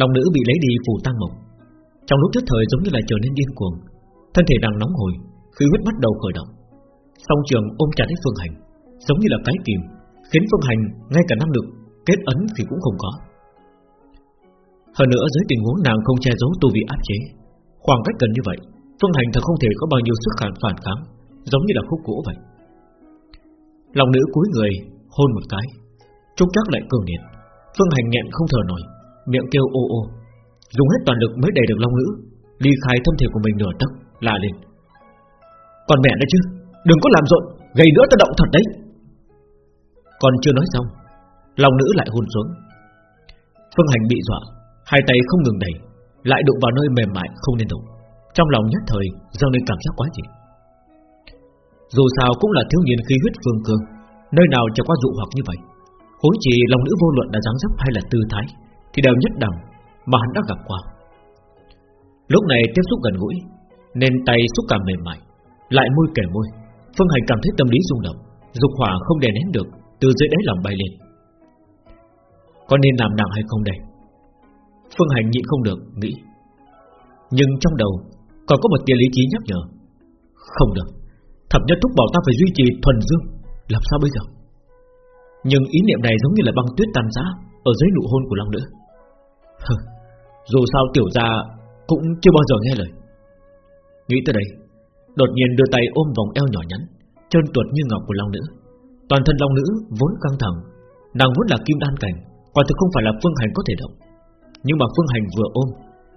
Lòng nữ bị lấy đi phù tăng mộng Trong lúc nhất thời giống như là trở nên điên cuồng Thân thể đang nóng hồi Khí huyết bắt đầu khởi động. Song trường ôm chặt lấy Phương Hành Giống như là cái kìm Khiến Phương Hành ngay cả năng lực kết ấn thì cũng không có. Hơn nữa dưới tình huống nàng không che giấu tu vị áp chế Khoảng cách gần như vậy Phương Hành thật không thể có bao nhiêu sức khả phản kháng Giống như là khúc gỗ vậy. Lòng nữ cúi người Hôn một cái Trúc chắc lại cường liệt, Phương Hành nghẹn không thở nổi. Miệng kêu ô ô. Dùng hết toàn lực mới đẩy được long nữ Ly khai thân thể của mình nửa tấc La lên. Còn mẹ nữa chứ Đừng có làm rộn gây nữa ta động thật đấy. Còn chưa nói xong long nữ lại hôn xuống. Phương Hành bị dọa Hai tay không ngừng đẩy Lại đụng vào nơi mềm mại không nên đụng Trong lòng nhất thời dâng lên cảm giác quá dị. Dù sao cũng là thiếu niên khí huyết phương cường, Nơi nào cho qua dụ hoặc như vậy. Huống chỉ lòng nữ vô luận là dáng dấp hay là tư thái thì đều nhất đẳng Mà hắn đã gặp qua. Lúc này tiếp xúc gần gũi, Nên tay xúc cảm mềm mại, Lại môi kề môi, Phương Hành cảm thấy tâm lý rung động, Dục hỏa không đè nén được, Từ dưới đáy lòng bay lên. Có nên làm nàng hay không đây? Phương Hành nhịn không được, Nghĩ. Nhưng trong đầu, còn có một tia lý trí nhắc nhở. Không được, Thập nhất thúc bảo ta phải duy trì thuần dương, Làm sao bây giờ? Nhưng ý niệm này giống như là băng tuyết tan rã Ở dưới nụ hôn của Long nữa. Dù sao tiểu gia Cũng chưa bao giờ nghe lời. Nghĩ tới đây, Đột nhiên đưa tay ôm vòng eo nhỏ nhắn chân tuột như ngọc của Long Nữ. Toàn thân Long Nữ vốn căng thẳng, Nàng vốn là kim đan cảnh, Quả thực không phải là Phương Hành có thể động. Nhưng mà Phương Hành vừa ôm,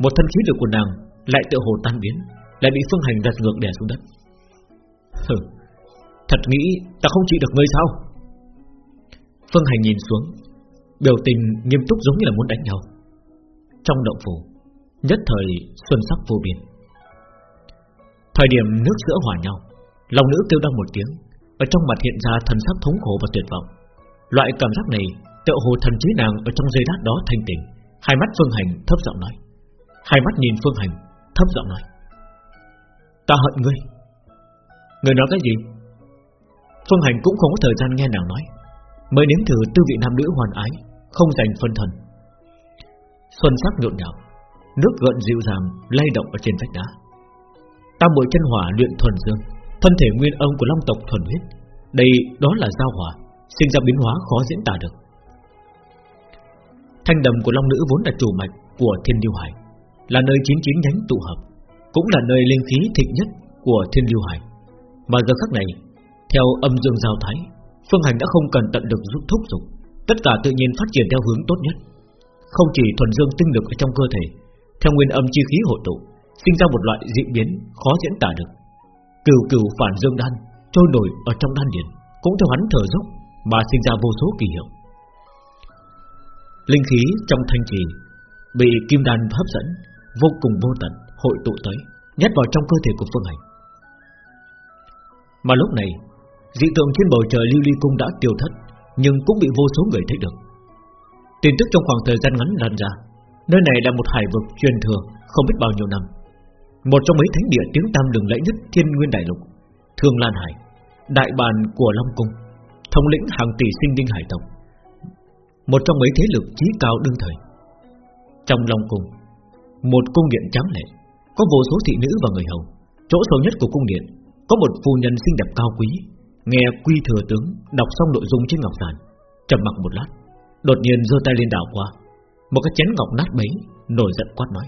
Một thân khí lực của nàng lại tự hồ tan biến, Lại bị Phương Hành đặt ngược đè xuống đất. Hừ, Thật nghĩ ta không chịu được ngươi sao? Phương Hành nhìn xuống, Biểu tình nghiêm túc giống như là muốn đánh nhau. Trong động phủ, Nhất thời xuân sắc vô biên. Thời điểm nước sữa hòa nhau, Lòng nữ kêu đau một tiếng, Ở trong mặt hiện ra thần sắc thống khổ và tuyệt vọng. Loại cảm giác này Tựa hồ thần trí nàng ở trong giây lát đó thanh tỉnh, Hai mắt Phương Hành thấp giọng nói. Hai mắt nhìn Phương Hành Thấp giọng nói, Ta hận ngươi. Ngươi nói cái gì? Phương Hành cũng không có thời gian nghe nàng nói. Mới nếm thử tư vị nam nữ hoàn ái, Không dành phân thần. Xuân sắc nhộn nhạo, Nước gợn dịu dàng lay động ở trên vách đá. Tam bội chân hỏa luyện thuần dương, Thân thể nguyên ông của long tộc thuần huyết. Đây đó là giao hỏa, Sinh ra biến hóa khó diễn tả được. Thanh đầm của long nữ vốn là chủ mạch Của thiên lưu hải, Là nơi chín chín nhánh tụ hợp, Cũng là nơi linh khí thịnh nhất của thiên lưu hải. Mà giờ khắc này, Theo âm dương giao thái, Phương Hành đã không cần tận lực giúp thúc dục Tất cả tự nhiên phát triển theo hướng tốt nhất. Không chỉ thuần dương tinh lực ở trong cơ thể, Theo nguyên âm chi khí hội tụ, Sinh ra một loại dị biến khó diễn tả được. Cửu cửu phản dương đan Trôi nổi ở trong đan điển Cũng theo hắn thở dốc Mà sinh ra vô số kỳ hiệu. Linh khí trong thanh trì Bị kim đan hấp dẫn, Vô cùng vô tận, hội tụ tới, Nhét vào trong cơ thể của Phương Hành. Mà lúc này, Dị tượng trên bầu trời lưu ly cung đã tiêu thất, Nhưng cũng bị vô số người thấy được. Tin tức trong khoảng thời gian ngắn lan ra. Nơi này là một hải vực truyền thừa, Không biết bao nhiêu năm. Một trong mấy thánh địa tiếng tam đường lẫy nhất Thiên nguyên đại lục, Thương Lan Hải, Đại bàn của Long Cung, Thống lĩnh hàng tỷ sinh linh hải tộc. Một trong mấy thế lực trí cao đương thời. Trong Long Cung, Một cung điện trắng lệ, Có vô số thị nữ và người hầu. Chỗ sâu nhất của cung điện, Có một phu nhân xinh đẹp cao quý, Nghe quy thừa tướng đọc xong nội dung trên ngọc giản, trầm mặc một lát. Đột nhiên giơ tay lên đảo qua. Một cái chén ngọc nát bấy, Nổi giận quát nói.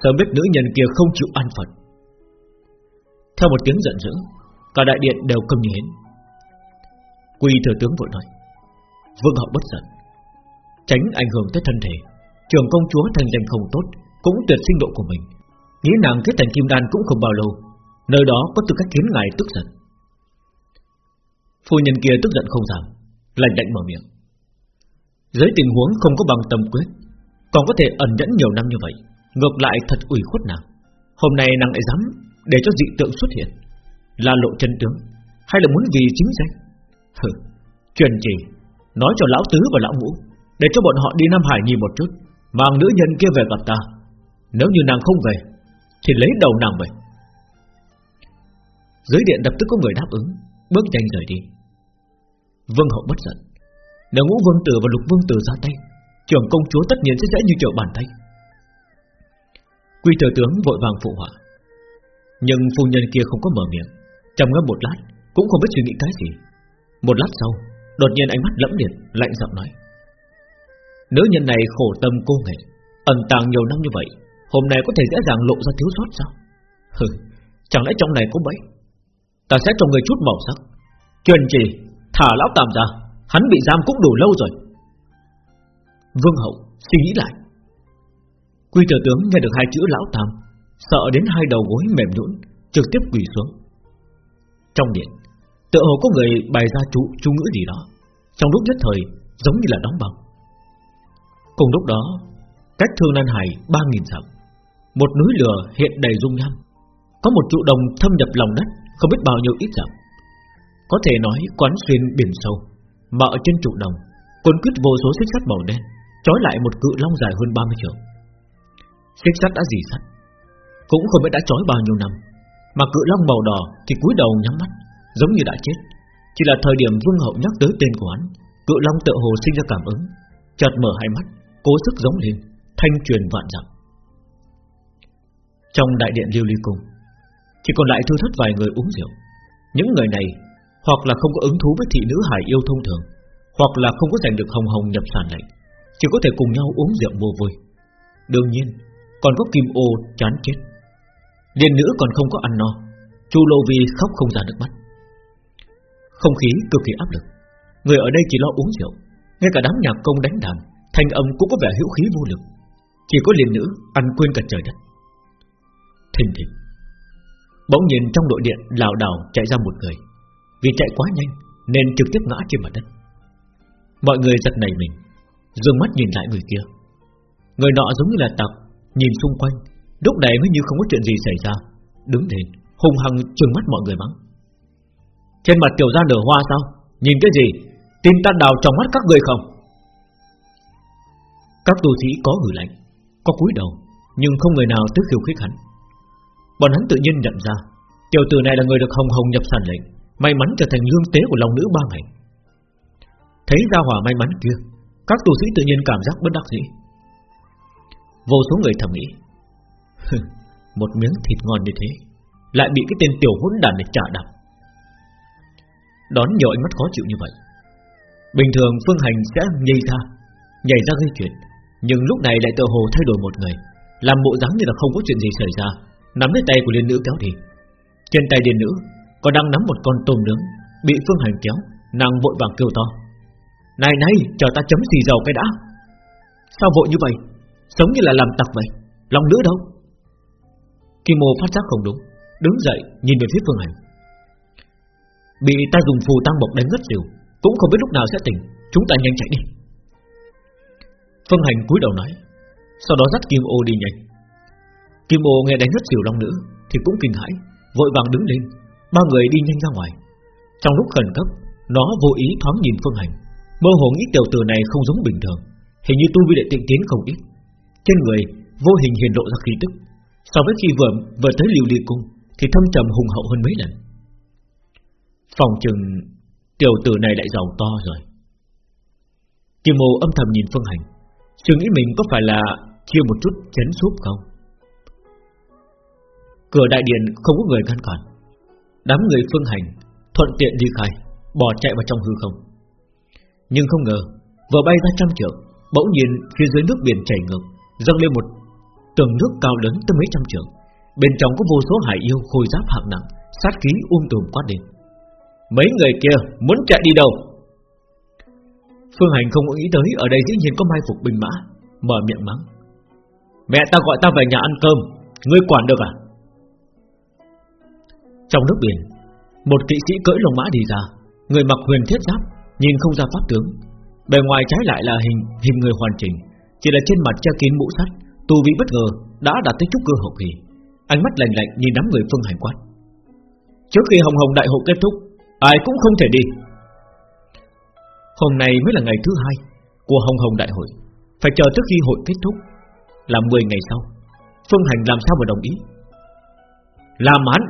Sớm biết nữ nhân kia không chịu an phận. Theo một tiếng giận dữ, Cả đại điện đều câm nín Quy thừa tướng vội nói. Vương hậu bất giận. Tránh ảnh hưởng tới thân thể, Trường công chúa thành danh không tốt, Cũng tuyệt sinh độ của mình. Nghĩ nàng kết thành kim đan cũng không bao lâu, Nơi đó có tư cách khiến ngài tức giận. Phu nhân kia tức giận không giảm, Lạnh lạnh mở miệng. Dưới tình huống không có bằng tâm quyết Còn có thể ẩn nhẫn nhiều năm như vậy Ngược lại thật ủy khuất nàng. Hôm nay nàng lại dám để cho dị tượng xuất hiện Là lộ chân tướng Hay là muốn vì chính danh? Hừ, truyền chỉ Nói cho lão tứ và lão ngũ Để cho bọn họ đi Nam Hải nhìn một chút Mang nữ nhân kia về gặp ta. Nếu như nàng không về Thì lấy đầu nàng về. Dưới điện lập tức có người đáp ứng Bước nhanh rời đi. Vương hậu bất giận. Nếu ngũ vương tử và lục vương tử ra tay, Trưởng công chúa tất nhiên sẽ dễ như trở bàn tay. Quy thừa tướng vội vàng phụ họa. Nhưng phu nhân kia không có mở miệng, trầm ngâm một lát, Cũng không biết suy nghĩ cái gì. Một lát sau, Đột nhiên ánh mắt lẫm liệt, Lạnh giọng nói. Nữ nhân này khổ tâm cô nghệ Ẩn tàng nhiều năm như vậy, Hôm nay có thể dễ dàng lộ ra thiếu sót sao? Hừ, Chẳng lẽ trong này có bẫy? Ta sẽ cho người chút màu sắc Truyền chỉ Thả lão tạm ra. Hắn bị giam cũng đủ lâu rồi. Vương hậu suy nghĩ lại. Quy thừa tướng nghe được hai chữ lão tam Sợ đến hai đầu gối mềm nhũn Trực tiếp quỳ xuống. Trong điện Tựa hồ có người bày ra chú, chú ngữ gì đó Trong lúc nhất thời giống như là đóng băng. Cùng lúc đó Cách thương Lan Hải ba nghìn dặm Một núi lửa hiện đầy dung nham Có một trụ đồng thâm nhập lòng đất Không biết bao nhiêu ít dặm Có thể nói quán xuyên biển sâu. Mà ở trên trụ đồng Cuốn quyết vô số xích sắt màu đen, Trói lại một cự long dài hơn 30 trượng. Xích sắt đã dì sắt, Cũng không biết đã trói bao nhiêu năm. Mà cự long màu đỏ thì cúi đầu nhắm mắt, Giống như đã chết. Chỉ là thời điểm vương hậu nhắc tới tên của hắn, Cự long tự hồ sinh ra cảm ứng, Chợt mở hai mắt, Cố sức giống lên, Thanh truyền vạn dặm. Trong đại điện lưu ly cung, Chỉ còn lại thư thất vài người uống rượu. Những người này hoặc là không có ứng thú với thị nữ hải yêu thông thường Hoặc là không có giành được hồng hồng nhập sản lệnh Chỉ có thể cùng nhau uống rượu mua vui. Đương nhiên Còn có kim ô chán chết. Liên nữ còn không có ăn no Chu Lô Vi khóc không ra nước mắt. Không khí cực kỳ áp lực. Người ở đây chỉ lo uống rượu Ngay cả đám nhạc công đánh đàn Thanh âm cũng có vẻ hữu khí vô lực. Chỉ có liên nữ ăn quên cả trời đất. Thình thịch, Bỗng nhìn trong đội điện lảo đảo chạy ra một người. Vì chạy quá nhanh Nên trực tiếp ngã trên mặt đất. Mọi người giật nảy mình, Dương mắt nhìn lại người kia. Người nọ giống như là tặc, Nhìn xung quanh, Lúc này mới như không có chuyện gì xảy ra, Đứng lên, hung hăng trừng mắt mọi người mắng. Trên mặt tiểu gia nở hoa sao? Nhìn cái gì? Tin ta đào trong mắt các người không? Các tu sĩ có gửi lạnh, Có cúi đầu, Nhưng không người nào tức khiêu khích hắn. Bọn hắn tự nhiên nhận ra, Tiểu tử này là người được hồng hồng nhập sản lệnh. May mắn trở thành lương tế của lòng nữ ba ngày. Thấy ra hỏa may mắn kia, Các tu sĩ tự nhiên cảm giác bất đắc dĩ. Vô số người thầm nghĩ Một miếng thịt ngon như thế, Lại bị cái tên tiểu hỗn đàn này trả đạp. Đón nhiều ánh mắt khó chịu như vậy. Bình thường Phương Hành sẽ nhây ra, Nhảy ra gây chuyện, Nhưng lúc này lại tự hồ thay đổi một người, Làm bộ dáng như là không có chuyện gì xảy ra, Nắm lấy tay của liên nữ kéo đi. Trên tay liên nữ còn đang nắm một con tôm nướng, Bị Phương Hành kéo, Nàng vội vàng kêu to. Này này, chờ ta chấm xì dầu cái đã. Sao vội như vậy? Sống như là làm tặc vậy. Lòng nữ đâu? Kim Mô phát giác không đúng, Đứng dậy nhìn về phía Phương Hành. Bị ta dùng phù tăng bộc đánh ngất xỉu, Cũng không biết lúc nào sẽ tỉnh. Chúng ta nhanh chạy đi. Phương Hành cúi đầu nói, Sau đó dắt Kim Ô đi nhanh. Kim Ô nghe đánh ngất xỉu long nữ Thì cũng kinh hãi, Vội vàng đứng lên Ba người đi nhanh ra ngoài. Trong lúc khẩn cấp, Nó vô ý thoáng nhìn Phương Hành. Mơ hồ nghĩ tiểu tử này không giống bình thường, Hình như tu vi đệ tịnh tiến không ít. Trên người, vô hình hiện lộ ra khí tức. So với khi vừa vừa tới liều đi cung, Thì thâm trầm hùng hậu hơn mấy lần. Phòng trường Tiểu tử này lại giàu to rồi. Kim Mô âm thầm nhìn Phương Hành, Suy nghĩ mình có phải là Chia một chút chấn súp không? Cửa đại điện không có người ngăn cản. Đám người Phương Hành Thuận tiện đi khai, Bỏ chạy vào trong hư không. Nhưng không ngờ, Vừa bay ra trăm trượng, Bỗng nhiên phía dưới nước biển chảy ngược, Dâng lên một tầng nước cao lớn tới mấy trăm trượng. Bên trong có vô số hải yêu khôi giáp hạng nặng, Sát khí um tùm quát đến Mấy người kia muốn chạy đi đâu? Phương Hành không nghĩ tới Ở đây dĩ nhiên có mai phục binh mã, Mở miệng mắng. Mẹ ta gọi ta về nhà ăn cơm, Ngươi quản được à? Trong nước biển, Một kỵ sĩ cưỡi lồng mã đi ra, Người mặc huyền thiết giáp, Nhìn không ra pháp tướng. Bề ngoài trái lại là hình hình người hoàn chỉnh, Chỉ là trên mặt che kín mũ sắt Tu vi bất ngờ đã đạt tới chút cơ hậu kỳ. Ánh mắt lạnh lạnh nhìn đám người phương hành quát. Trước khi hồng hồng đại hội kết thúc, Ai cũng không thể đi. Hôm nay mới là ngày thứ hai Của hồng hồng đại hội, Phải chờ trước khi hội kết thúc, Là 10 ngày sau. Phương Hành làm sao mà đồng ý? Làm án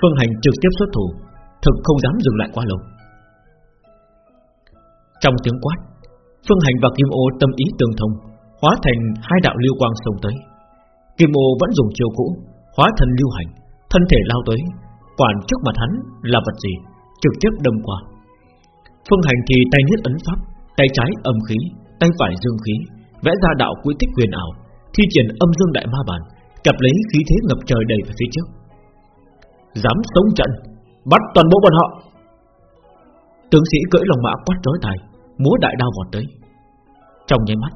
Phương Hành trực tiếp xuất thủ, Thực không dám dừng lại quá lâu. Trong tiếng quát, Phương Hành và Kim Ô tâm ý tương thông, Hóa thành hai đạo lưu quang sông tới. Kim Ô vẫn dùng chiêu cũ, Hóa thân lưu hành, Thân thể lao tới, Quản trước mặt hắn là vật gì, Trực tiếp đâm qua. Phương Hành thì tay nhất ấn pháp, Tay trái âm khí, Tay phải dương khí, Vẽ ra đạo quy tích huyền ảo, Thi triển âm dương đại ma bản cặp lấy khí thế ngập trời đầy về phía trước. Dám sống trận, Bắt toàn bộ bọn họ. Tướng sĩ cưỡi lòng mã quát trói tài Múa đại đao vọt tới. Trong nháy mắt,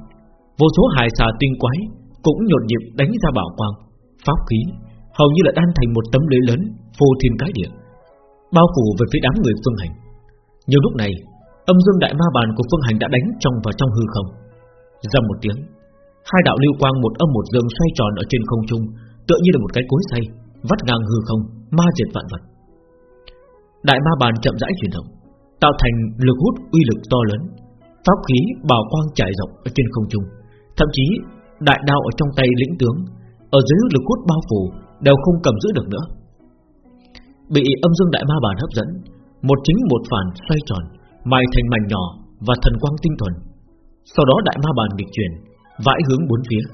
Vô số hài xà tinh quái Cũng nhộn nhịp đánh ra bảo quang, Pháp khí Hầu như là đan thành một tấm lưới lớn, Phô thiên cái địa, Bao phủ về phía đám người phương hành. Nhiều lúc này, Âm dương đại ma bàn của phương hành đã đánh trong và trong hư không. Dầm một tiếng, Hai đạo lưu quang một âm một dương xoay tròn ở trên không trung, Tựa như là một cái cối xay. Vắt ngang hư không, Ma diệt vạn vật. Đại ma bàn chậm rãi chuyển động, Tạo thành lực hút uy lực to lớn, Pháp khí bảo quang trải rộng ở trên không trung. Thậm chí, đại đao ở trong tay lĩnh tướng, Ở dưới lực hút bao phủ, Đều không cầm giữ được nữa. Bị âm dương đại ma bàn hấp dẫn, Một chính một phản xoay tròn, Mài thành mảnh nhỏ và thần quang tinh thuần. Sau đó đại ma bàn nghịch chuyển, Vãi hướng bốn phía.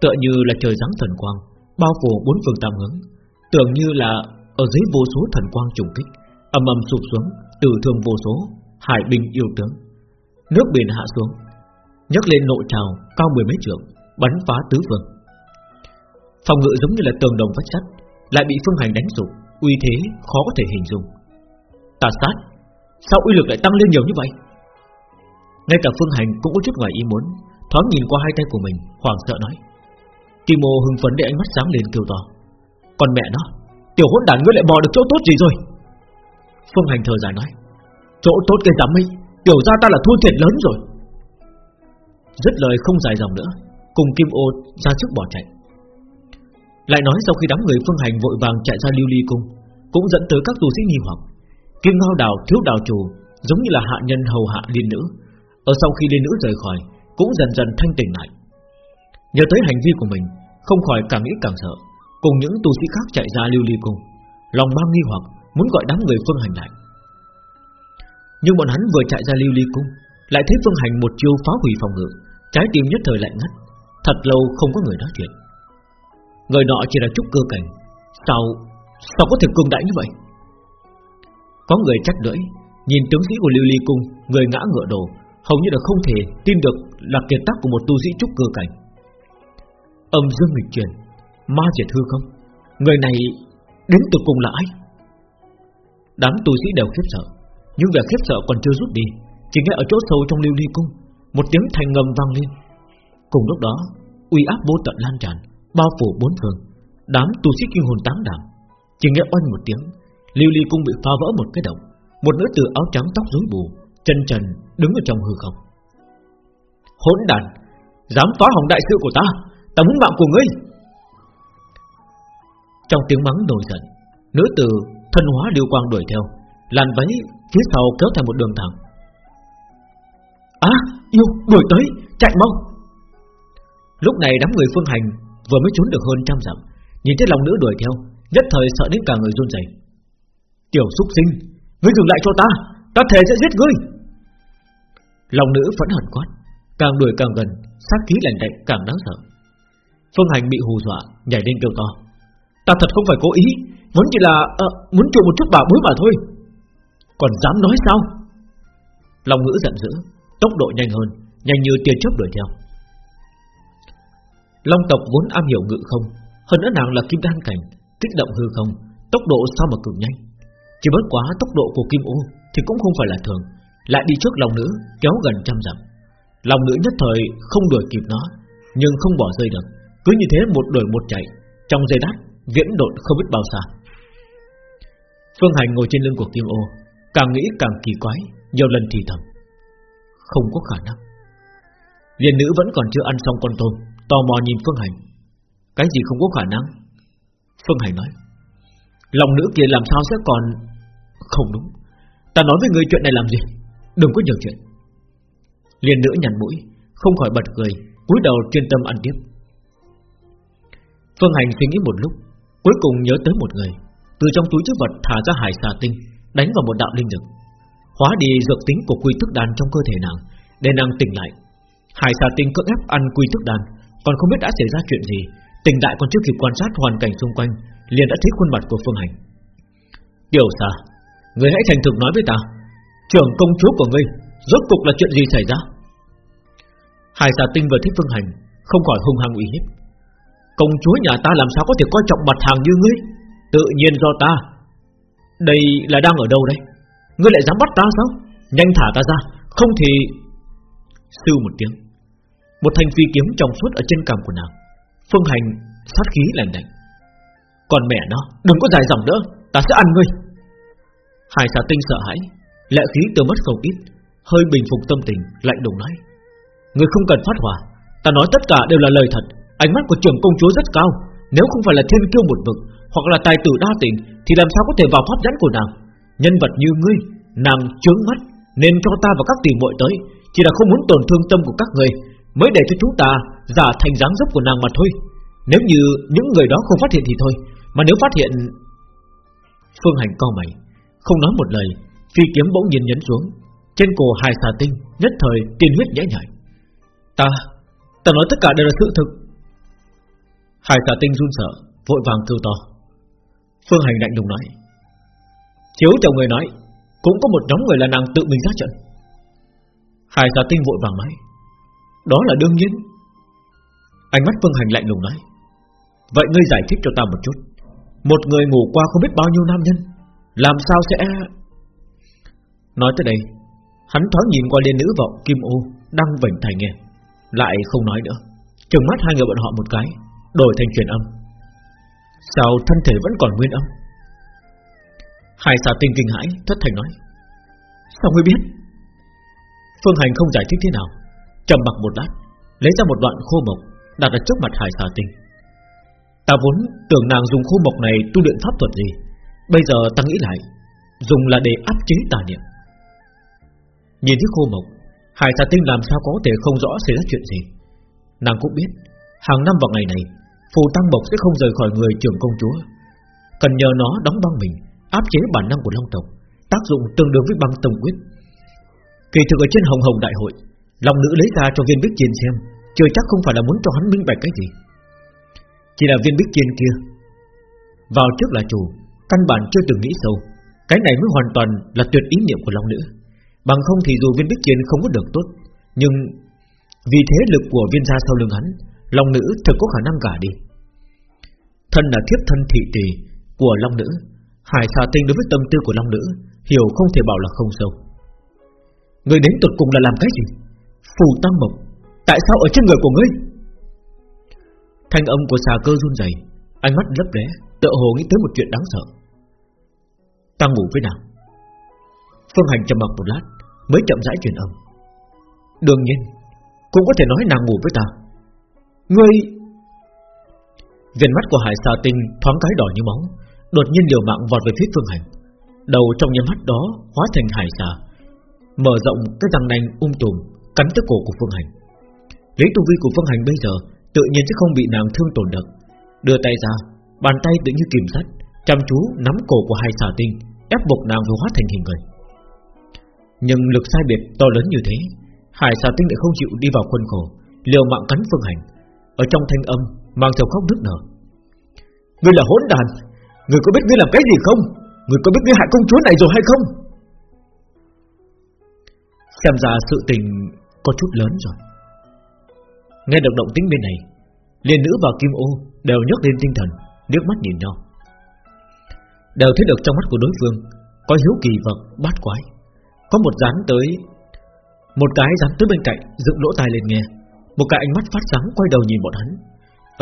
Tựa như là trời giáng thần quang Bao phủ bốn phương tám hướng, Tưởng như là ở dưới vô số thần quang trùng kích, Âm âm sụp xuống Tử thương vô số, Hải binh yêu tướng. Nước biển hạ xuống, nhấc lên nội trào cao mười mấy trượng, Bắn phá tứ phương. Phòng ngự giống như là tường đồng vách sắt, Lại bị phương hành đánh sụp, Uy thế khó có thể hình dung. Tà sát, Sao uy lực lại tăng lên nhiều như vậy? Ngay cả phương hành cũng có chút ngoài ý muốn, Thoáng nhìn qua hai tay của mình, hoảng sợ nói. Kim Mô hưng phấn để ánh mắt sáng lên kêu to. Còn mẹ nó, Tiểu hỗn đản ngươi lại bò được chỗ tốt gì rồi? Phương Hành thở dài nói, Chỗ tốt cái giám ấy, Tiểu ra ta là thua thiệt lớn rồi. Dứt lời không dài dòng nữa, Cùng Kim Ô ra sức bỏ chạy. Lại nói sau khi đám người Phương Hành vội vàng chạy ra lưu ly cung, Cũng dẫn tới các tu sĩ nghi hoặc. Kim Ngao Đào, thiếu đào chủ Giống như là hạ nhân hầu hạ liên nữ, Ở sau khi liên nữ rời khỏi, Cũng dần dần thanh tỉnh lại. Nhớ tới hành vi của mình, Không khỏi càng nghĩ càng sợ. Cùng những tu sĩ khác chạy ra lưu ly cung, Lòng mang nghi hoặc, Muốn gọi đám người phương hành lại. Nhưng bọn hắn vừa chạy ra lưu ly cung, Lại thấy phương hành một chiêu phá hủy phòng ngự, Trái tim nhất thời lạnh ngắt, Thật lâu không có người nói chuyện. Người nọ chỉ là chút cơ cảnh, Sao Sao có thể cường đại như vậy? Có người trách lưỡi, Nhìn tướng sĩ của lưu ly cung, Người ngã ngựa đồ Hầu như là không thể tin được là kiệt tác của một tu sĩ trúc cơ cảnh. Âm dương nghịch chuyển, Ma diệt hư không? Người này đến từ cùng là ai? Đám tu sĩ đều khiếp sợ Nhưng vẻ khiếp sợ còn chưa rút đi Chỉ nghe ở chỗ sâu trong lưu ly cung Một tiếng thành ngầm vang lên. Cùng lúc đó uy áp vô tận lan tràn Bao phủ bốn phương. Đám tu sĩ kinh hồn tán đảm Chỉ nghe oanh một tiếng Lưu ly cung bị phá vỡ một cái động Một nữ tử áo trắng tóc rối bù Chân trần đứng ở trong hư không. Hỗn đàn Dám phá hỏng đại sự của ta? Ta muốn mạng của ngươi. Trong tiếng mắng nổi giận Nữ tử thân hóa điêu quang đuổi theo làn váy phía sau kéo thành một đường thẳng. À yêu đuổi tới chạy mau. Lúc này đám người phương hành vừa mới trốn được hơn trăm dặm nhìn thấy lòng nữ đuổi theo nhất thời sợ đến cả người run rẩy. Tiểu xúc sinh ngươi dừng lại cho ta ta thề sẽ giết ngươi. Lòng nữ phẫn hận quát càng đuổi càng gần sát khí lạnh lạnh càng đáng sợ phương hành bị hù dọa nhảy lên kêu to. Ta thật không phải cố ý Muốn chỉ là à, Muốn chụp một chút bà bối mà thôi. Còn dám nói sao? Long ngữ giận dữ Tốc độ nhanh hơn Nhanh như tia chớp đuổi theo. Long tộc vốn am hiểu ngự không Hơn nữa nàng là kim đan cảnh Kích động hư không Tốc độ sao mà cực nhanh. Chỉ bất quá tốc độ của kim ô Thì cũng không phải là thường Lại đi trước lòng nữ kéo gần trăm dặm. Lòng nữ nhất thời không đuổi kịp nó Nhưng không bỏ rơi được. Cứ như thế một đuổi một chạy, Trong giây đát viễn độn không biết bao xa. Phương Hành ngồi trên lưng của Kim Ô, Càng nghĩ càng kỳ quái, Nhiều lần thì thầm. Không có khả năng. Viên nữ vẫn còn chưa ăn xong con tôm, Tò mò nhìn Phương Hành. Cái gì không có khả năng? Phương Hành nói. Lòng nữ kia làm sao sẽ còn Không đúng. Ta nói với người chuyện này làm gì? Đừng có nhiều chuyện. Liên nữ nhằn mũi, Không khỏi bật cười, cúi đầu chuyên tâm ăn tiếp. Phương Hành suy nghĩ một lúc, Cuối cùng nhớ tới một người, từ trong túi chứa vật thả ra hải xà tinh, Đánh vào một đạo linh lực Hóa đi dược tính của quy thức đàn trong cơ thể nàng, Để nàng tỉnh lại. Hải xà tinh cưỡng ép ăn quy thức đàn Còn không biết đã xảy ra chuyện gì, Tỉnh đại còn chưa kịp quan sát hoàn cảnh xung quanh, Liền đã thấy khuôn mặt của Phương Hành. Tiểu xà, Người hãy thành thực nói với ta, Trưởng công chúa của ngươi, Rốt cục là chuyện gì xảy ra? Hải xà tinh vừa thích Phương Hành, Không khỏi hung hăng uy hiếp. Công chúa nhà ta làm sao có thể coi trọng mặt hàng như ngươi? Tự nhiên do ta. Đây là đang ở đâu đây Ngươi lại dám bắt ta sao? Nhanh thả ta ra, Không thì Sư một tiếng. Một thanh phi kiếm trong suốt ở trên cằm của nàng. Phương hành sát khí lạnh lạnh. Còn mẹ nó, Đừng có dài dòng nữa, Ta sẽ ăn ngươi. Hải xà tinh sợ hãi, Lệ khí từ mất không ít, Hơi bình phục tâm tình, Lạnh đùng nói. Ngươi không cần phát hỏa, Ta nói tất cả đều là lời thật. Ánh mắt của trưởng công chúa rất cao, Nếu không phải là thiên kiêu một vực, Hoặc là tài tử đa tình, Thì làm sao có thể vào pháp dẫn của nàng? Nhân vật như ngươi, Nàng trướng mắt, Nên cho ta và các tỷ muội tới, Chỉ là không muốn tổn thương tâm của các người, Mới để cho chúng ta giả thành dáng dấp của nàng mà thôi. Nếu như những người đó không phát hiện thì thôi, Mà nếu phát hiện Phương hành co mày, Không nói một lời, Phi kiếm bỗng nhiên nhấn xuống, Trên cổ hài xà tinh Nhất thời tiên huyết nhẽ nhảy Ta Ta nói tất cả đều là sự thực. Hải Tả tinh run sợ, Vội vàng kêu to. Phương hành lạnh lùng nói, Chiếu theo người nói, Cũng có một nhóm người là nàng tự mình ra trận. Hải Tả tinh vội vàng nói, Đó là đương nhiên. Ánh mắt Phương hành lạnh lùng nói, Vậy ngươi giải thích cho ta một chút, Một người ngủ qua không biết bao nhiêu nam nhân, Làm sao sẽ Nói tới đây, Hắn thoáng nhìn qua liên nữ vọng Kim ô Đang vảnh thành nghe, Lại không nói nữa. Trừng mắt hai người bọn họ một cái. Đổi thành truyền âm. Sao thân thể vẫn còn nguyên âm? Hai xà tinh kinh hãi Thất thành nói. Sao ngươi biết? Phương Hành không giải thích thế nào, trầm mặc một lát, Lấy ra một đoạn khô mộc Đặt ở trước mặt hải xà tinh. Ta vốn tưởng nàng dùng khô mộc này tu luyện pháp thuật gì, Bây giờ ta nghĩ lại, Dùng là để áp chế tà niệm. Nhìn thấy khô mộc Hải xà tinh làm sao có thể không rõ xảy ra chuyện gì. Nàng cũng biết, Hàng năm vào ngày này Phù Tăng bộc sẽ không rời khỏi người trưởng công chúa. Cần nhờ nó đóng băng mình, Áp chế bản năng của Long tộc, Tác dụng tương đương với băng tổng quyết. Kỳ thực ở trên hồng hồng đại hội, Long nữ lấy ra cho viên bích chiên xem, Chưa chắc không phải là muốn cho hắn minh bạch cái gì. Chỉ là viên bích chiên kia, Vào trước là chủ, Căn bản chưa từng nghĩ sâu. Cái này mới hoàn toàn là tuyệt ý niệm của Long nữ. Bằng không thì dù viên bích chiên không có được tốt, Nhưng Vì thế lực của viên gia sau lưng hắn Long nữ thực có khả năng gả đi. Thân là thiếp thân thị tỷ Của Long nữ Hải xà tinh đối với tâm tư của Long nữ Hiểu không thể bảo là không sâu. Người đến tuyệt cùng là làm cái gì? Phù tăng mộc Tại sao ở trên người của ngươi? Thanh âm của xà cơ run rẩy, Ánh mắt lấp lé Tựa hồ nghĩ tới một chuyện đáng sợ. Ta ngủ với nào Phương Hành trầm mặc một lát Mới chậm rãi truyền âm. Đương nhiên Cũng có thể nói nàng ngủ với ta. Ngươi Viền mắt của hải xà tinh thoáng cái đỏ như máu, Đột nhiên liều mạng vọt về phía phương hành. Đầu trong nhắm mắt đó hóa thành hải xà Mở rộng cái răng nanh ung tùm, Cắn tới cổ của phương hành. Lấy tu vi của phương hành bây giờ Tự nhiên sẽ không bị nàng thương tổn được. Đưa tay ra, Bàn tay tự như kìm sắt, Chăm chú nắm cổ của hải xà tinh, Ép buộc nàng vừa hóa thành hình người. Nhưng lực sai biệt to lớn như thế, Hải xà tinh lại không chịu đi vào khuôn khổ, Liều mạng cắn phương hành ở trong thanh âm mang theo khóc nức nở. Ngươi là hỗn đàn, Ngươi có biết ngươi làm cái gì không? Ngươi có biết ngươi hại công chúa này rồi hay không? Xem ra sự tình có chút lớn rồi. Nghe được động tính bên này liền nữ và Kim Ô Đều nhấc lên tinh thần, nước mắt nhìn nhau. Đều thấy được trong mắt của đối phương Có hiếu kỳ vật bát quái. Có một dán tới, Một cái dán tới bên cạnh Dựng lỗ tai lên nghe một cái ánh mắt phát sáng quay đầu nhìn bọn hắn.